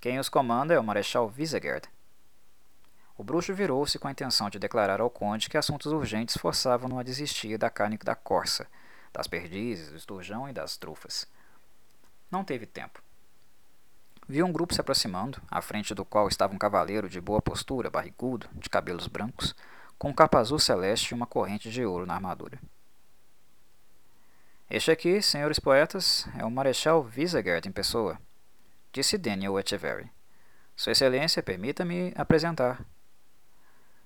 Quem os comanda é o Marechal Visegerd. O bruxo virou-se com a intenção de declarar ao conde que assuntos urgentes forçavam-no a desistir da carne da corça, das perdizes, do esturjão e das trufas. Não teve tempo. Viu um grupo se aproximando, à frente do qual estava um cavaleiro de boa postura, barrigudo, de cabelos brancos, com capa azul celeste e uma corrente de ouro na armadura. Este aqui, senhores poetas, é o Marechal Visegard em pessoa, disse Daniel Echeverry. Sua Excelência, permita-me apresentar.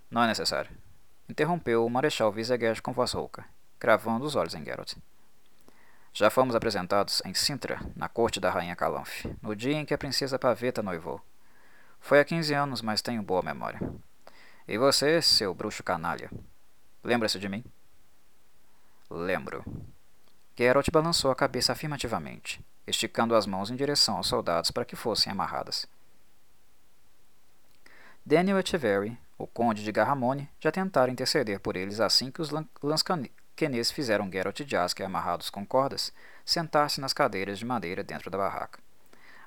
Não é necessário. Interrompeu o Marechal Visegard com voz rouca, cravando os olhos em Geralt. Já fomos apresentados em Sintra, na corte da Rainha Calanf, no dia em que a princesa Paveta noivou. Foi há quinze anos, mas tenho boa memória. E você, seu bruxo canalha, lembra-se de mim? Lembro. Geralt balançou a cabeça afirmativamente, esticando as mãos em direção aos soldados para que fossem amarradas. Daniel Echeverry, o conde de Garramone, já tentara interceder por eles assim que os Lansquenês fizeram Geralt e Jasker amarrados com cordas sentar-se nas cadeiras de madeira dentro da barraca.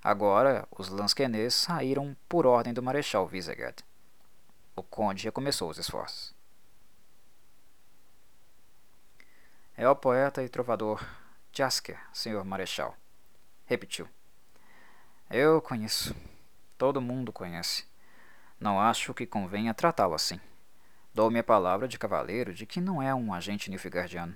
Agora, os Lansquenês saíram por ordem do Marechal Visegard. O conde recomeçou os esforços. É o poeta e trovador Jasker, senhor Marechal. Repetiu. Eu conheço. Todo mundo conhece. Não acho que convenha tratá-lo assim. Dou minha palavra de cavaleiro de que não é um agente nilfgaardiano.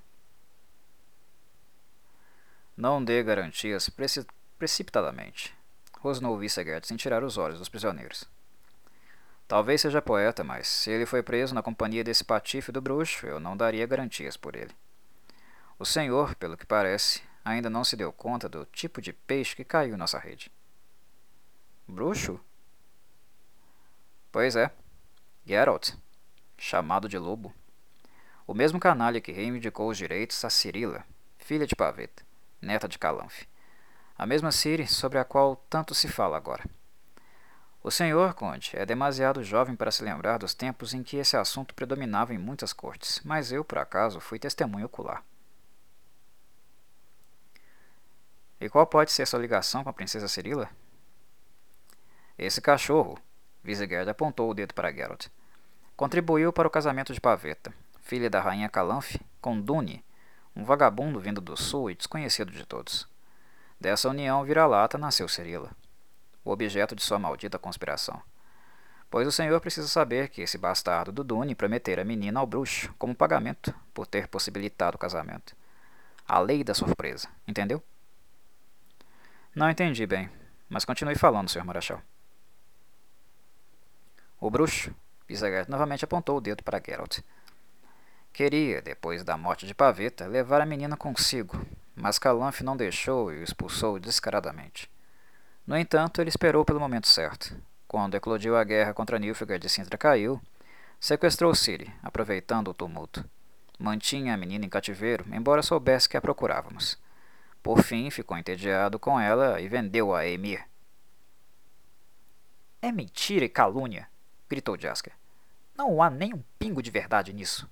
Não dê garantias preci precipitadamente, rosnou Vissegerd sem tirar os olhos dos prisioneiros. Talvez seja poeta, mas se ele foi preso na companhia desse patife do bruxo, eu não daria garantias por ele. O senhor, pelo que parece, ainda não se deu conta do tipo de peixe que caiu em nossa rede. Bruxo? Pois é, Geralt, chamado de lobo. O mesmo canalha que reivindicou os direitos a Cirila, filha de Paveta, neta de Calanfe. A mesma Ciri sobre a qual tanto se fala agora. O senhor, Conde, é demasiado jovem para se lembrar dos tempos em que esse assunto predominava em muitas cortes, mas eu, por acaso, fui testemunho ocular. E qual pode ser sua ligação com a princesa Cirila? Esse cachorro, Visegerd apontou o dedo para Geralt, contribuiu para o casamento de Paveta, filha da rainha Calanfe, com Dune, um vagabundo vindo do sul e desconhecido de todos. Dessa união vira-lata nasceu Cirila o objeto de sua maldita conspiração. Pois o senhor precisa saber que esse bastardo do Dune prometera a menina ao bruxo como pagamento por ter possibilitado o casamento. A lei da surpresa, entendeu? Não entendi bem, mas continue falando, Sr. Marechal. O bruxo, Visegard novamente apontou o dedo para Geralt. Queria, depois da morte de Paveta, levar a menina consigo, mas Calanfe não deixou e o expulsou descaradamente. No entanto, ele esperou pelo momento certo. Quando eclodiu a guerra contra Nilfgaard e Sintra caiu, sequestrou Ciri, aproveitando o tumulto. Mantinha a menina em cativeiro, embora soubesse que a procurávamos. Por fim, ficou entediado com ela e vendeu-a a Emir. É mentira e calúnia! Gritou Jasker. Não há nem um pingo de verdade nisso.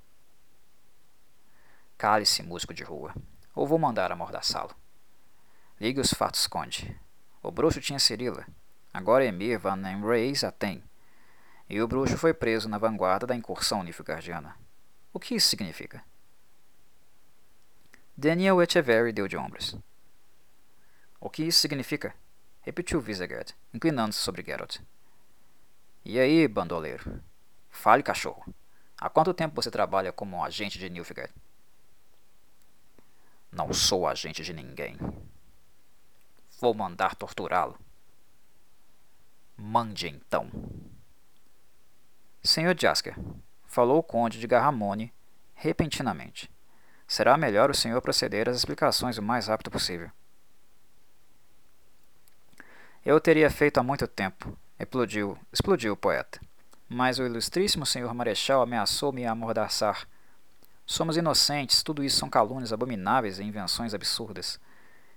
Cale-se, músico de rua, ou vou mandar amordaçá-lo. Ligue os fatos, Conde. O bruxo tinha Cirila. Agora Emir Van Emreis a tem. E o bruxo foi preso na vanguarda da incursão nilfgaardiana. O que isso significa? Daniel Echeverry deu de ombros. O que isso significa? Repetiu Visegard, inclinando-se sobre Geralt. E aí, bandoleiro? Fale, cachorro. Há quanto tempo você trabalha como agente de Nilfgaard? Não sou agente de ninguém. Vou mandar torturá-lo. Mande então. Senhor Jasker, falou o conde de Garramone repentinamente. Será melhor o senhor proceder às explicações o mais rápido possível. Eu teria feito há muito tempo, explodiu, explodiu o poeta. Mas o ilustríssimo senhor marechal ameaçou-me a amordaçar. Somos inocentes, tudo isso são calúnias abomináveis e invenções absurdas.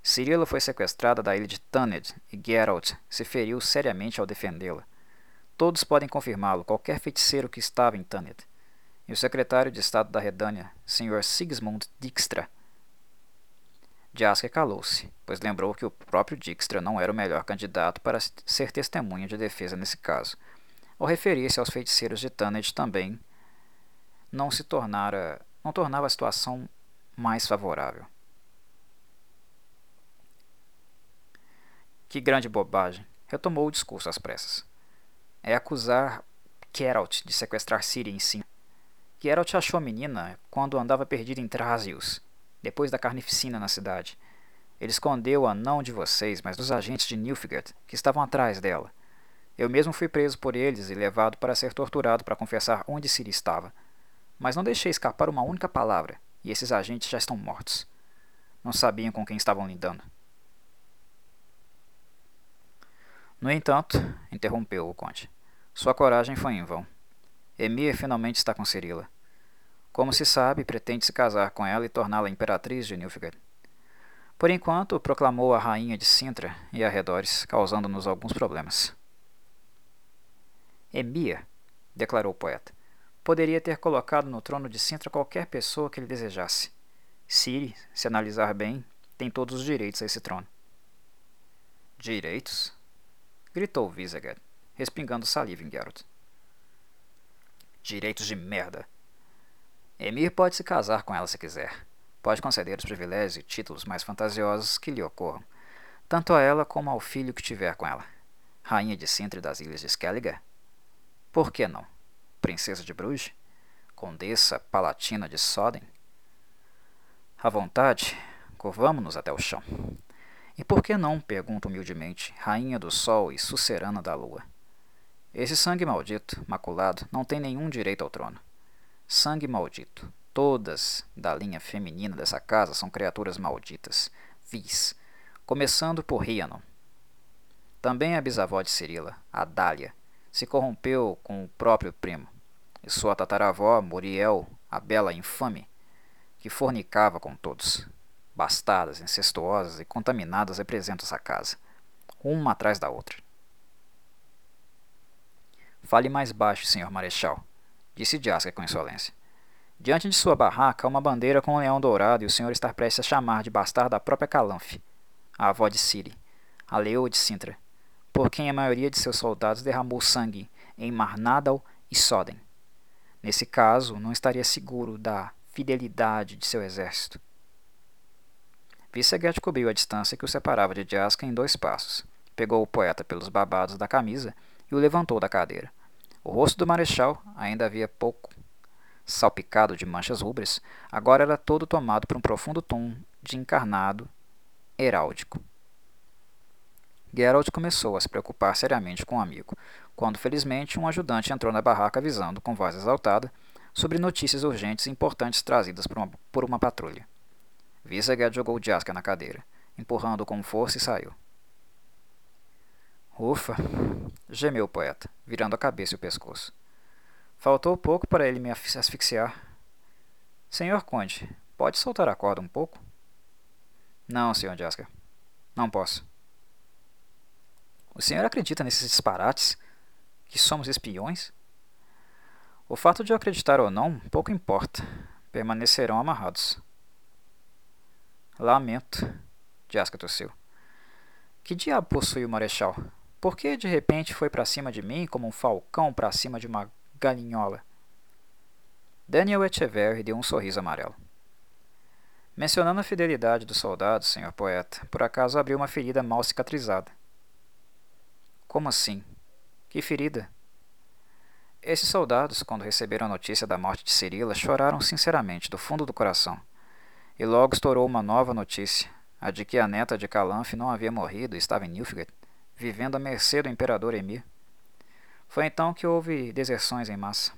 Cirila foi sequestrada da ilha de Taned e Geralt se feriu seriamente ao defendê-la. Todos podem confirmá-lo, qualquer feiticeiro que estava em Taned. E o secretário de Estado da Redânia, Sr. Sigismund Dijkstra. Jasker calou-se, pois lembrou que o próprio Dijkstra não era o melhor candidato para ser testemunha de defesa nesse caso. Ao referir-se aos feiticeiros de Taned também, não se tornara, não tornava a situação mais favorável. Que grande bobagem! Retomou o discurso às pressas. É acusar Geralt de sequestrar Ciri em si. Geralt achou a menina quando andava perdida em Thrasius, depois da carnificina na cidade. Ele escondeu-a não de vocês, mas dos agentes de Nilfgaard, que estavam atrás dela. Eu mesmo fui preso por eles e levado para ser torturado para confessar onde Ciri estava. Mas não deixei escapar uma única palavra, e esses agentes já estão mortos. Não sabiam com quem estavam lidando. No entanto, interrompeu o conde, sua coragem foi em vão. Emir finalmente está com Cirila. Como se sabe, pretende se casar com ela e torná-la imperatriz de Nilfgaard. Por enquanto, proclamou a rainha de Sintra e arredores, causando-nos alguns problemas. Emir, declarou o poeta, poderia ter colocado no trono de Sintra qualquer pessoa que ele desejasse. Ciri, se analisar bem, tem todos os direitos a esse trono. Direitos? gritou Visegard, respingando saliva em Geralt. Direitos de merda. Emir pode se casar com ela se quiser. Pode conceder os privilégios e títulos mais fantasiosos que lhe ocorram, tanto a ela como ao filho que tiver com ela. Rainha de Sintra das Ilhas de Skellige? Por que não? Princesa de Bruges? Condessa Palatina de Soden? À vontade, curvamo-nos até o chão. E por que não, pergunto humildemente, rainha do sol e sucerana da lua? Esse sangue maldito, maculado, não tem nenhum direito ao trono. Sangue maldito. Todas da linha feminina dessa casa são criaturas malditas, vis, começando por Rhiannon. Também a bisavó de Cirila, a Dália, se corrompeu com o próprio primo, e sua tataravó, Muriel, a bela infame, que fornicava com todos bastardas, incestuosas e contaminadas representam essa casa, uma atrás da outra. Fale mais baixo, senhor marechal, disse Jasker com insolência. Diante de sua barraca há uma bandeira com um leão dourado e o senhor está prestes a chamar de bastarda a própria Calanfe, a avó de Ciri, a leoa de Sintra, por quem a maioria de seus soldados derramou sangue em Marnadal e Soden. Nesse caso, não estaria seguro da fidelidade de seu exército. Visseguet cobriu a distância que o separava de Jaska em dois passos. Pegou o poeta pelos babados da camisa e o levantou da cadeira. O rosto do marechal ainda havia pouco salpicado de manchas rubras, agora era todo tomado por um profundo tom de encarnado heráldico. Geralt começou a se preocupar seriamente com o amigo, quando felizmente um ajudante entrou na barraca avisando, com voz exaltada, sobre notícias urgentes e importantes trazidas por uma, por uma patrulha. Viseged jogou Jaska na cadeira, empurrando-o com força e saiu. Ufa! gemeu o poeta, virando a cabeça e o pescoço. Faltou pouco para ele me asfixiar. Senhor Conde, pode soltar a corda um pouco? Não, senhor Jaska. Não posso. O senhor acredita nesses disparates? Que somos espiões? O fato de eu acreditar ou não, pouco importa. Permanecerão amarrados. Lamento, Jasca tossiu. Que diabo possui o Marechal? Por que de repente foi para cima de mim como um falcão para cima de uma galinhola? Daniel Echeverry deu um sorriso amarelo. Mencionando a fidelidade dos soldados, senhor poeta, por acaso abriu uma ferida mal cicatrizada. Como assim? Que ferida? Esses soldados, quando receberam a notícia da morte de Cirila, choraram sinceramente, do fundo do coração. E logo estourou uma nova notícia, a de que a neta de Calanfe não havia morrido e estava em Nilfgaard, vivendo à mercê do imperador Emir. Foi então que houve deserções em massa.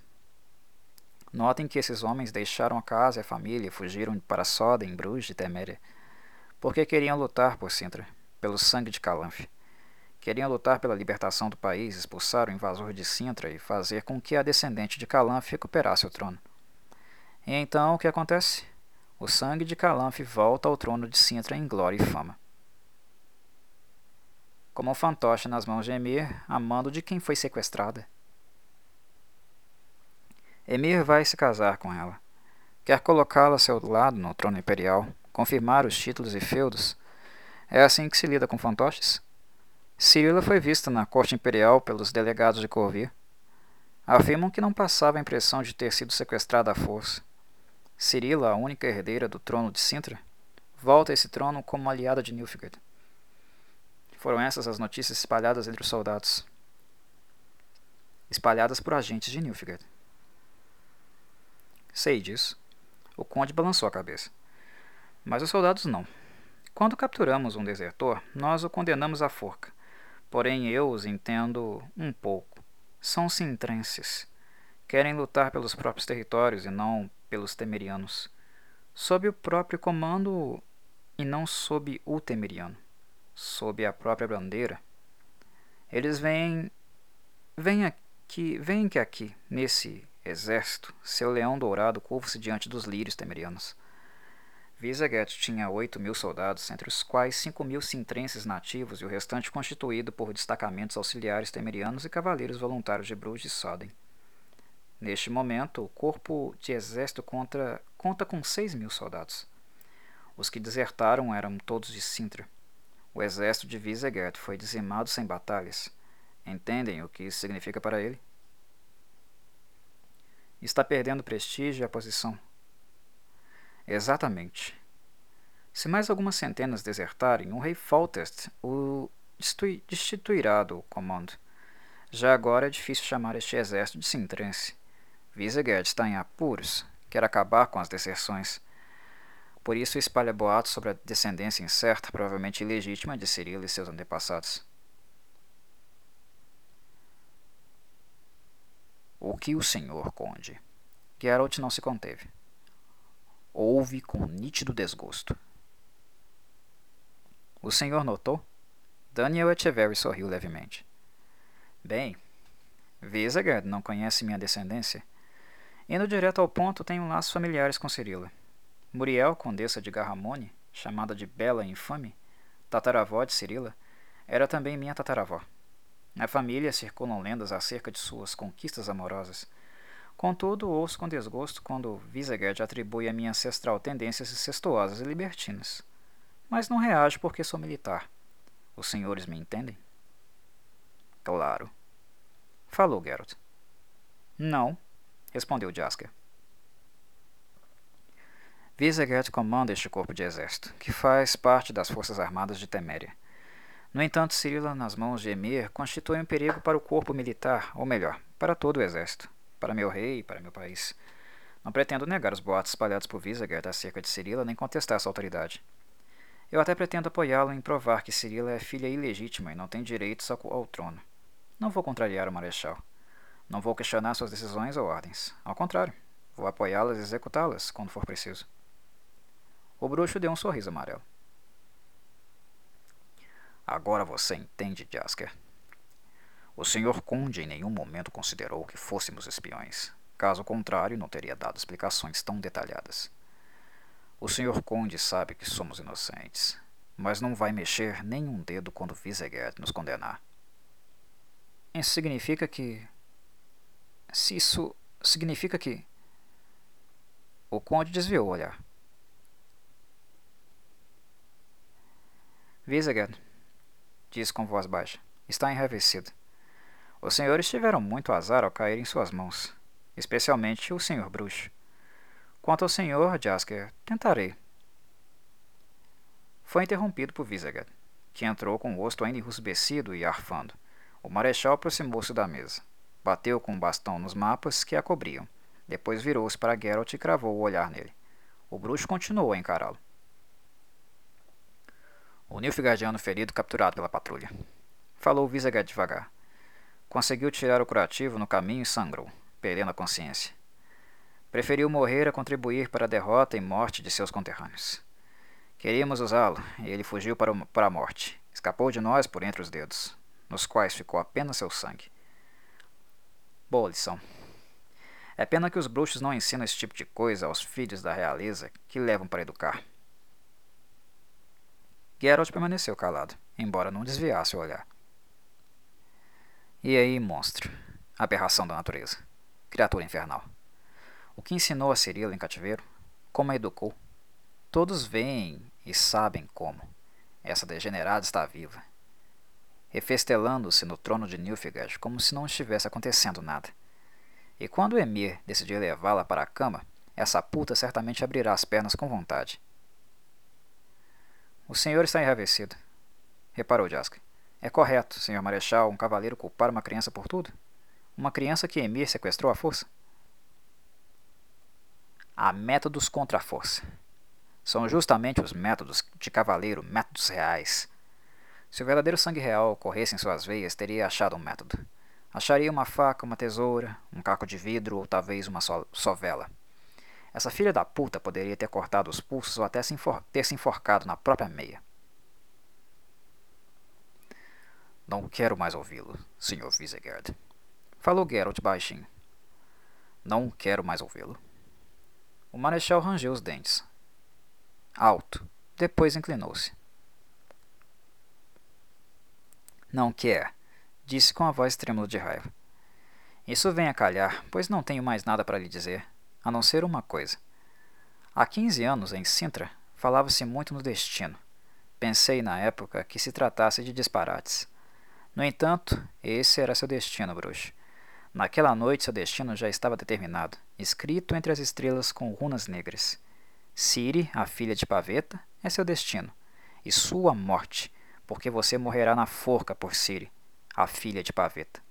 Notem que esses homens deixaram a casa e a família e fugiram para Soden, Bruges e Teméria, porque queriam lutar por Sintra, pelo sangue de Calanfe. Queriam lutar pela libertação do país, expulsar o invasor de Sintra e fazer com que a descendente de Calanfe recuperasse o trono. E então o que acontece? O sangue de Calanfe volta ao trono de Sintra em glória e fama. Como um fantoche nas mãos de Emir, a mando de quem foi sequestrada. Emir vai se casar com ela. Quer colocá-la a seu lado no trono imperial, confirmar os títulos e feudos. É assim que se lida com fantoches? Cirila foi vista na corte imperial pelos delegados de Corvir. Afirmam que não passava a impressão de ter sido sequestrada à força. Cirila, a única herdeira do trono de Sintra, volta a esse trono como aliada de Nilfgaard. Foram essas as notícias espalhadas entre os soldados. Espalhadas por agentes de Nilfgaard. Sei disso. O conde balançou a cabeça. Mas os soldados não. Quando capturamos um desertor, nós o condenamos à forca. Porém, eu os entendo um pouco. São sintrenses. Querem lutar pelos próprios territórios e não pelos temerianos. Sob o próprio comando e não sob o temeriano. Sob a própria bandeira. Eles vêm. Vêm aqui. Vêm que aqui, nesse exército, seu leão dourado curva-se diante dos lírios temerianos. Viseget tinha oito mil soldados, entre os quais cinco mil sintrenses nativos e o restante constituído por destacamentos auxiliares temerianos e cavaleiros voluntários de Bruges e Soden. Neste momento, o corpo de exército contra, conta com seis mil soldados. Os que desertaram eram todos de Sintra. O exército de Viseget foi dizimado sem batalhas. Entendem o que isso significa para ele? Está perdendo prestígio e a posição. Exatamente. Se mais algumas centenas desertarem, o rei Foltest o destituirá do comando. Já agora é difícil chamar este exército de Sintrense. Visegerd está em apuros, quer acabar com as deserções. Por isso espalha boatos sobre a descendência incerta, provavelmente ilegítima, de Cirilo e seus antepassados. O que o senhor conde? Geralt não se conteve. Ouve com nítido desgosto. O senhor notou? Daniel Echeverry sorriu levemente. Bem, Visegard não conhece minha descendência. Indo direto ao ponto, tenho laços familiares com Cirila. Muriel, condessa de Garramone, chamada de Bela Infame, tataravó de Cirila, era também minha tataravó. Na família circulam lendas acerca de suas conquistas amorosas. Contudo, ouço com desgosto quando Visegerd atribui a minha ancestral tendências incestuosas e libertinas. Mas não reajo porque sou militar. Os senhores me entendem? Claro. Falou Geralt. Não, respondeu Jasker. Visegerd comanda este corpo de exército, que faz parte das forças armadas de Teméria. No entanto, Cirila, nas mãos de Emir, constitui um perigo para o corpo militar, ou melhor, para todo o exército, para meu rei e para meu país. Não pretendo negar os boatos espalhados por Visegrad acerca de Cirila, nem contestar essa autoridade. Eu até pretendo apoiá-lo em provar que Cirila é filha ilegítima e não tem direitos ao trono. Não vou contrariar o marechal. Não vou questionar suas decisões ou ordens. Ao contrário, vou apoiá-las e executá-las quando for preciso. O bruxo deu um sorriso amarelo. Agora você entende, Jasker. O Sr. Conde em nenhum momento considerou que fôssemos espiões. Caso contrário, não teria dado explicações tão detalhadas. O Sr. Conde sabe que somos inocentes, mas não vai mexer nenhum dedo quando Visegerd nos condenar. Isso significa que. Se isso significa que. O conde desviou o olhar. Viseged, disse com voz baixa, está enraivecido. Os senhores tiveram muito azar ao cair em suas mãos, especialmente o senhor bruxo. Quanto ao senhor, Jasker, tentarei. Foi interrompido por Viseged, que entrou com o rosto ainda enrusbecido e arfando. O marechal aproximou-se da mesa. Bateu com o bastão nos mapas que a cobriam. Depois virou-se para Geralt e cravou o olhar nele. O bruxo continuou a encará-lo. O Nilfgaardiano ferido capturado pela patrulha. Falou Viseged devagar. Conseguiu tirar o curativo no caminho e sangrou, perdendo a consciência. Preferiu morrer a contribuir para a derrota e morte de seus conterrâneos. Queríamos usá-lo, e ele fugiu para, o, para a morte. Escapou de nós por entre os dedos, nos quais ficou apenas seu sangue. Boa lição. É pena que os bruxos não ensinam esse tipo de coisa aos filhos da realeza que levam para educar. Geralt permaneceu calado, embora não desviasse o olhar. E aí, monstro? Aberração da natureza. Criatura infernal. O que ensinou a Cirila em cativeiro? Como a educou? Todos veem e sabem como. Essa degenerada está viva refestelando-se no trono de Nilfgaard como se não estivesse acontecendo nada. E quando Emir decidir levá-la para a cama, essa puta certamente abrirá as pernas com vontade. O senhor está enravecido, reparou Jaska. É correto, senhor Marechal, um cavaleiro culpar uma criança por tudo? Uma criança que Emir sequestrou à força? Há métodos contra a força. São justamente os métodos de cavaleiro, métodos reais, se o verdadeiro sangue real corresse em suas veias, teria achado um método. Acharia uma faca, uma tesoura, um caco de vidro ou talvez uma sovela. Essa filha da puta poderia ter cortado os pulsos ou até se ter se enforcado na própria meia. Não quero mais ouvi-lo, Sr. Visegard. Falou Geralt baixinho. Não quero mais ouvi-lo. O marechal rangeu os dentes. Alto. Depois inclinou-se. Não quer, disse com a voz trêmula de raiva. Isso vem a calhar, pois não tenho mais nada para lhe dizer, a não ser uma coisa. Há quinze anos, em Sintra, falava-se muito no destino. Pensei na época que se tratasse de disparates. No entanto, esse era seu destino, bruxo. Naquela noite seu destino já estava determinado, escrito entre as estrelas com runas negras. Ciri, a filha de Paveta, é seu destino, e sua morte porque você morrerá na forca por Siri, a filha de Paveta.